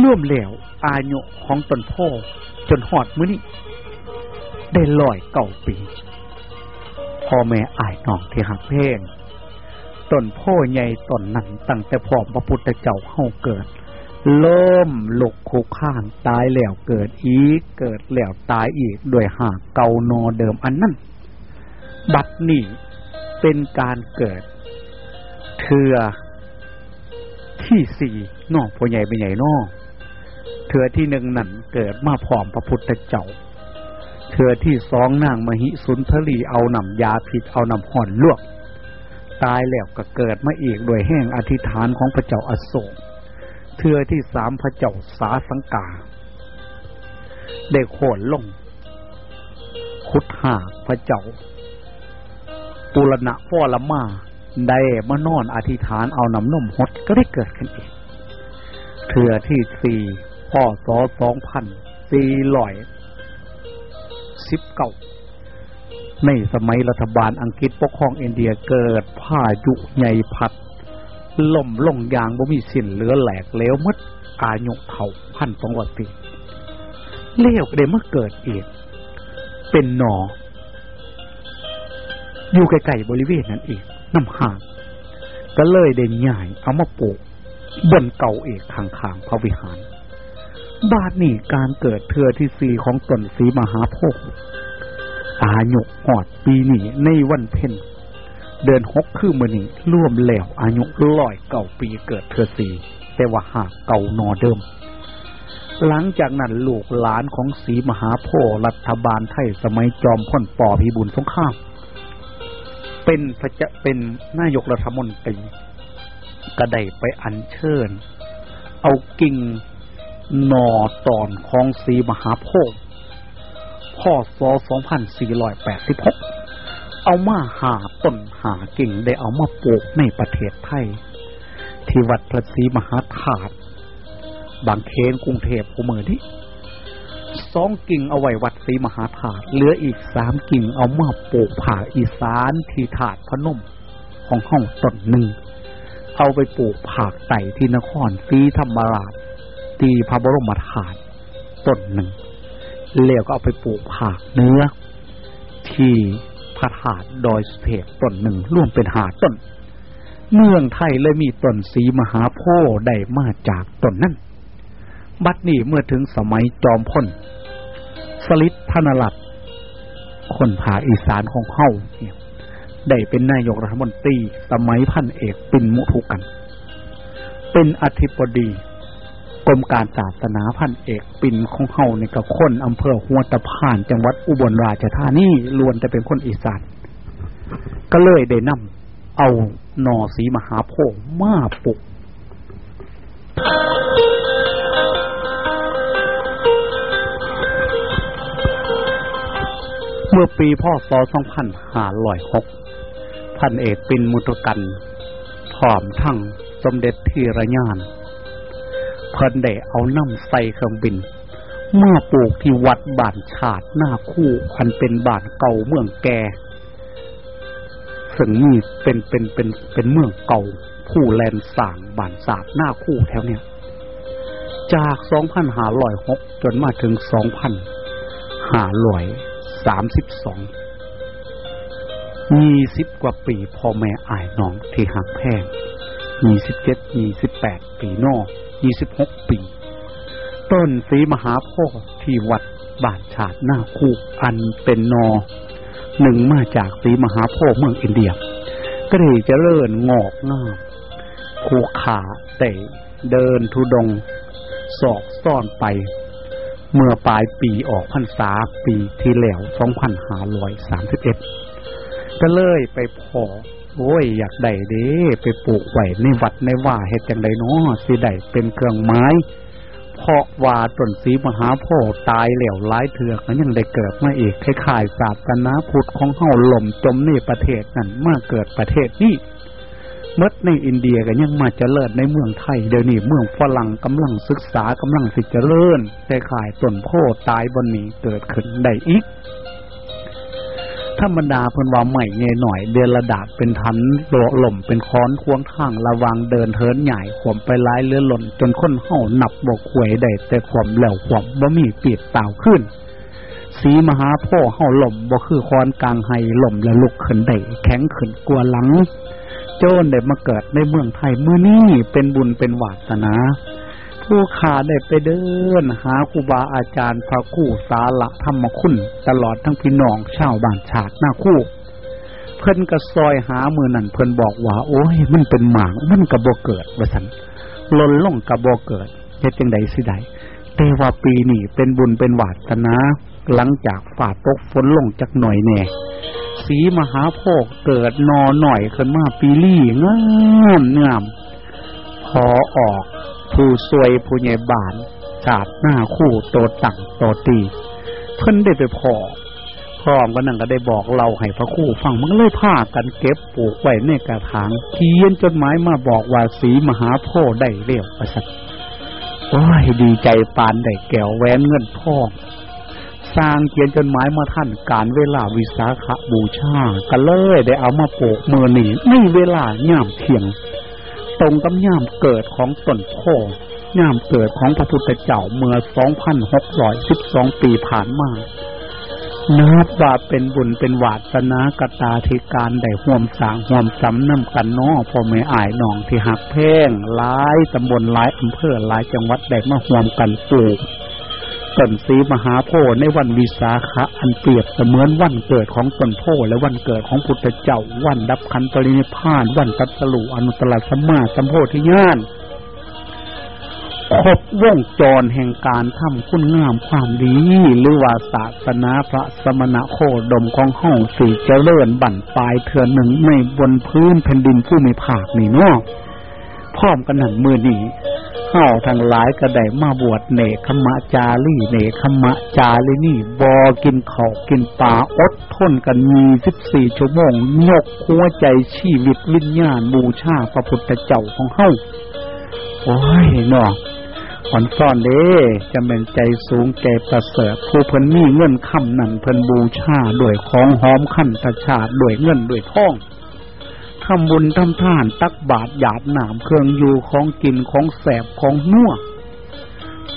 ร่วมแล้วอายุของต้นโพจนหอดมื้อนี้ได้ลอยเก่าปี พ่อแม่อายน้องที่หักเพลงต้นโพใหญ่ต้นนั้นตั้งแต่พร้อมพระพุทธเจ้าเข้าเกิดเริ่มหลกคุกข้างตายแล้วเกิดอีกเกิดแล้วตายอีกด้วยหากเกาโนเดิมอันนั้นบัดนี้เป็นการเกิดเทือที่สี่นอกพ่อใหญ่เป็นใหญ่นอกเทือที่หนึ่งนั่นเกิดมาพร้อมพระพุทธเจ้า เทือที่สองนางมหิสุนทรีเอานำยาผิดเอานำห่อนลวก ตายแล้วก็เกิดมาอีกโดยแห่งอธิษฐานของพระเจ้าอโศกเทือที่สามพระเจ้าสาสังกาได้โค่นลง คุดหาพระเจ้า ปุรณะพ่อละมาได้มานอนอธิษฐานเอาน้ำนมหดก็ได้เกิดขึ้นอีกเทือที่สี่พ่อสอสองพันสี่ร้อย สิบเก้าในสมัยรัฐบาลอังกฤษปกครองอินเดียเกิดพายุใหญ่พัดล่มล่งยางบ่มีสิ้นเหลือแหลกเล้วมัดอายุเท่าพันสองร้อยปีเลี้ยวเดเมื่อเกิดอีก เป็นหนอ อยู่ไกลๆบริเวณนั้นอีกน้ำห่างก็เลยเด่นใหญ่เอามาปลูกบนเก่าเอกข้างๆพระวิหาร บาทนี่การเกิดเทือที่สี่ของตนสีมหาโพธิ์อายุหอดปีนี้ในวันเพ็ญเดือนหกคือมือนี้ร่วมแล้วอายุร้อยเก่าปีเกิดเธอสีแต่ว่าหากเก่านอเดิม หลังจากนั้นลูกหลานของสีมหาโพธิ์รัฐบาลไทยสมัยจอมพ่นปอพิบุญสงครามเป็นพระจะเป็นนายกรัฐมนตรีก็ได้ไปอัญเชิญ เอากิ่ง นอตอนของสีมหาโพธิ์พ่อศ2486 เอามาหาต้นหากิ่งได้เอามาปลูกในประเทศไทย ที่วัดพระศรีมหาธาตุบางเขนกรุงเทพภูมินี้สองกิ่งเอาไว้วัดศรีมหาธาตุเหลืออีกสามกิ่งเอามาปลูกผาอีสานที่ถาดพนมของห้องต้นหนึ่ง เอาไปปลูกผากไต่ที่นครศรีธรรมราช ตีพระบรมธาตุต้นหนึ่งแล้วก็เอาไปปลูกผากเนื้อ ที่พระธาตุดอยสุเทพต้นหนึ่งร่วมเป็นหาต้น เมืองไทยเลยมีต้นสีมหาโพธิ์ได้มาจากต้นนั้น บัดนี้เมื่อถึงสมัยจอมพลสลิดธนรัตคนผาอีสานของเฮาเนี่ยได้เป็นนายกรัฐมนตรีสมัยพันเอกปินมุทุกัน เป็นอธิบดี รมการศาสนาพันเอกปินของเฮาในกับคนอำเภอหัวตะพาน จังหวัดอุบลราชธานีล้วนแต่เป็นคนอีสานก็เลยได้นำเอาหนอสีมหาโพธิ์มาปลุกเมื่อปีพศ2506พันเอกปินมุตกันพร้อมทั้งสมเด็จทีระยาน เพิ่นได้เอาน้ำใส่เครื่องบินเมื่อปลูกที่วัดบ้านชาติหน้าคู่อันเป็นบ้านเก่าเมืองแก่ซึ่งมีเป็นเป็นเป็นเป็นเมืองเก่า ผู้แลนสางบ้านศาสตร์หน้าคู่แถวเนี้ยจาก2,506จนมาถึง2,532มีสิบกว่าปีพ่อแม่อายน้องที่หักแพงมีสิบเจ็ดมีสิบแปดปีนอก ยี่สิบหกปี ต้นสีมหาโพธิ์ที่วัดบ้านชาติหน้าคู่อันเป็นนอ หนึ่งมาจากสีมหาโพธิ์เมืองอินเดีย ก็เลยเจริญงอกงามคูขาเตะเดินทุดงศอกซ่อนไป เมื่อปลายปีออกพรรษาปีที่แล้ว2531ก็เลยไปพอ โอ้ย อยากได้เด้ไปปลูกไว้ในวัดในว่าเฮ็ดจังไดเนาะสิได้เป็นเครื่องไม้เพราะว่าต้นสีมหาโพธิ์ตายแล้วหลายเถือกมันยังได้เกิดมาอีกคล้ายๆศาสนาพุทธของเฮาหล่มจมในประเทศนั่นมาเกิดประเทศนี้เมื่อในอินเดียก็ยังมาเจริญในเมืองไทยเดี๋ยวนี้เมืองฝรั่งกำลังศึกษากำลังสิเจริญแต่ขายต้นโพตายบนนี้เกิดขึ้นได้อีก ธรรมดาเพิ่นว่าใหม่เงยหน่อย เดือนระดาษเป็นทันโดหล่มเป็นค้อนควงทางระวังเดินเทินใหญ่ขวมไปร้ายเลือหล่น จนคนเฮาหนับบกหวยได้แต่ขวมแหลวขวมบ่มีปีดเต่าขึ้น สีมหาพธิ์เฮาหล่มบ่คือค้อนกลางไห้หล่มและลุกขึ้นได้แข็งขึ้นกลัวหลัง โจนได้มาเกิดในเมืองไทยมื้อนี้เป็นบุญเป็นวาสนา ผู้ขาได้ไปเดิน หาครูบาอาจารย์พระคู่สาละธรรมคุณ ตลอดทั้งพี่น้องชาวบ้านชาติหน้าคู่ เพิ่นก็ซอยหามือนั่นเพิ่นบอกว่า โอ้ย มันเป็นหมางมันกระโบเกิดว่าสันหล่นลงกระโบเกิดเฮ็ดจังใดสิใดแต่ว่าปีนี้เป็นบุญเป็นวาสนาหลังจากฝ่าตกฝนลงจักหน่อยแน่สีมหาโพธิ์เกิดนอหน่อยขึ้นมาปีลี่งามงามพอออก ผู้สวยผู้ใหญ่บานชาดหน้าคู่โตตั้งโตตีเพิ่นได้ไปพอพร้อมกันนั่นก็ได้บอกเราให้พระคู่ฟังมันเลยพากันเก็บปลูกไว้ในกระถางเขียนจดหมายมาบอกว่าสีมหาโพธิ์ได้เรียวประสัตโอ้ยดีใจปานได้แก้วแหวนเงินทองสร้างเขียนจดหมายมาท่านการเวลาวิสาขบูชาก็เลยได้เอามาปลูกเมื่อนี้ในเวลาย่ามเที่ยง ตรงกับย่ามเกิดของต้นโพย่ามเกิดของพระพุทธเจ้าเมื่อ2,612ปีผ่านมานับว่าเป็นบุญเป็นวาสนากตาธิการได้ห่วมสางห่วมสำนำกันน้อพ่อแม่อายน้องที่หักแพงหลายตำบลหลายอำเภอหลายจังหวัดได้มาห่วมกันปลูก ต้นสีมหาโพธิ์ในวันวิสาขะอันเปรียบเสมือนวันเกิดของต้นโพและวันเกิดของพุทธเจ้า วันดับขันตรินิพานวันตัสลุอนุตตรสัมมาสัมโพธิญาณครบวงจรแห่งการทำคุณงามความดี หรือว่าศาสนาพระสมณะโคดมของห้องสี่เจริญบั่นปลายเถื่อนหนึ่งในบนพื้นแผ่นดินผู้มีภาคนี่เนาะพร้อมกันหนันมือนี้ เฮาทั้งหลายก็ได้มาบวชเนคขมะจารีเนคขมะจารีนี่บอกินข้ากินปลาอดทนกันมีสิบสี่ชั่วโมงยกหัวใจชีวิตวิญญาณบูชาพระพุทธเจ้าของเฮาโอ้ยเนาะขอนซ่อนเด้จะเป็นใจสูงแก่ประเสริฐผู้เพิ่นมีเงินคำนั่นเพิ่นบูชาด้วยของหอมขั้นตชาติด้วยเงินด้วยทอง ทำบุญทำทาน ตักบาตรหยาดหนามเครื่องอยู่ของกินของแสบของนัว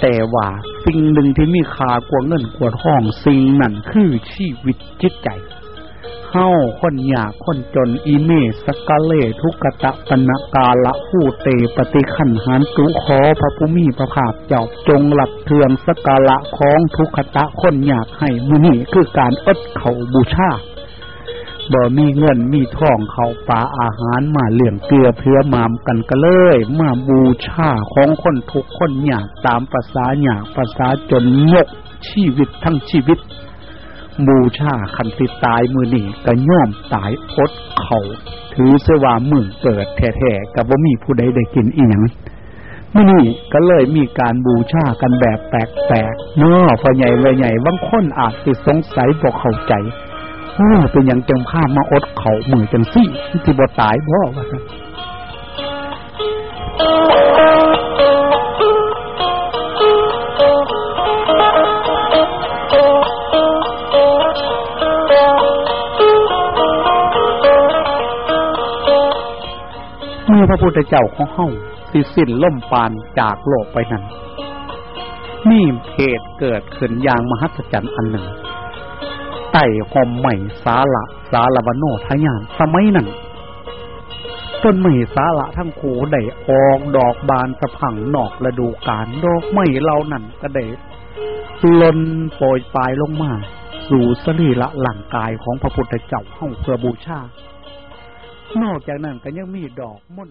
แต่ว่าสิ่งหนึ่งที่มีค่ากว่าเงินกว่าทองสิ่งนั้นคือชีวิตจิตใจเฮาคนยากคนจนอีเมสกาเลทุกตะปนกาละผู้เตปฏิขันหานตุขอพระภูมิพระภาคเจ้าจงหลับเทืองสกาละของทุกตะคนยากให้มุนีคือการอดเขาบูชา บ่มีเงินมีทองเขาปลาอาหารมาเลี้ยงเกลือเพื่อมามกันก็เลย มาบูชาของคนทุกคนอยากตามภาษาอยากภาษาจนยกชีวิตทั้งชีวิต บูชาคันสิตายมือนี่ก็ย่อมตายอดเขาถือเสว่ามือเกิดแท้ๆกับว่ามีผู้ใดได้กินอีหยังมื่อนี่ก็เลยมีการบูชากันแบบแปลกๆเนาะพอใหญ่เลยใหญ่บางคนอาจจะสงสัยบอกเข้าใจ โอ้เป็นอย่างจังภาพมาอดเขามือจังซี่ที่บ่ตายบ่ว่าเมื่อพระพุทธเจ้าของเฮาสิสิ้นล่มปานจากโลกไปนั้นนี่เหตุเกิดขึ้นอย่างมหัศจรรย์อันหนึ่ง ไต่หอมใหม่สาละสาละวโนทายานสมัยนั้นต้นไม้สาละทั้งคูได้ออกดอกบานสะพังนอกฤดูกาลดอกไม้เหล่านั้นก็ได้ลนโปรยปลายลงมา สู่สรีละหลังกายของพระพุทธเจ้าห้องเพื่อบูชา นอกจากนั้นก็ยังมีดอกม่น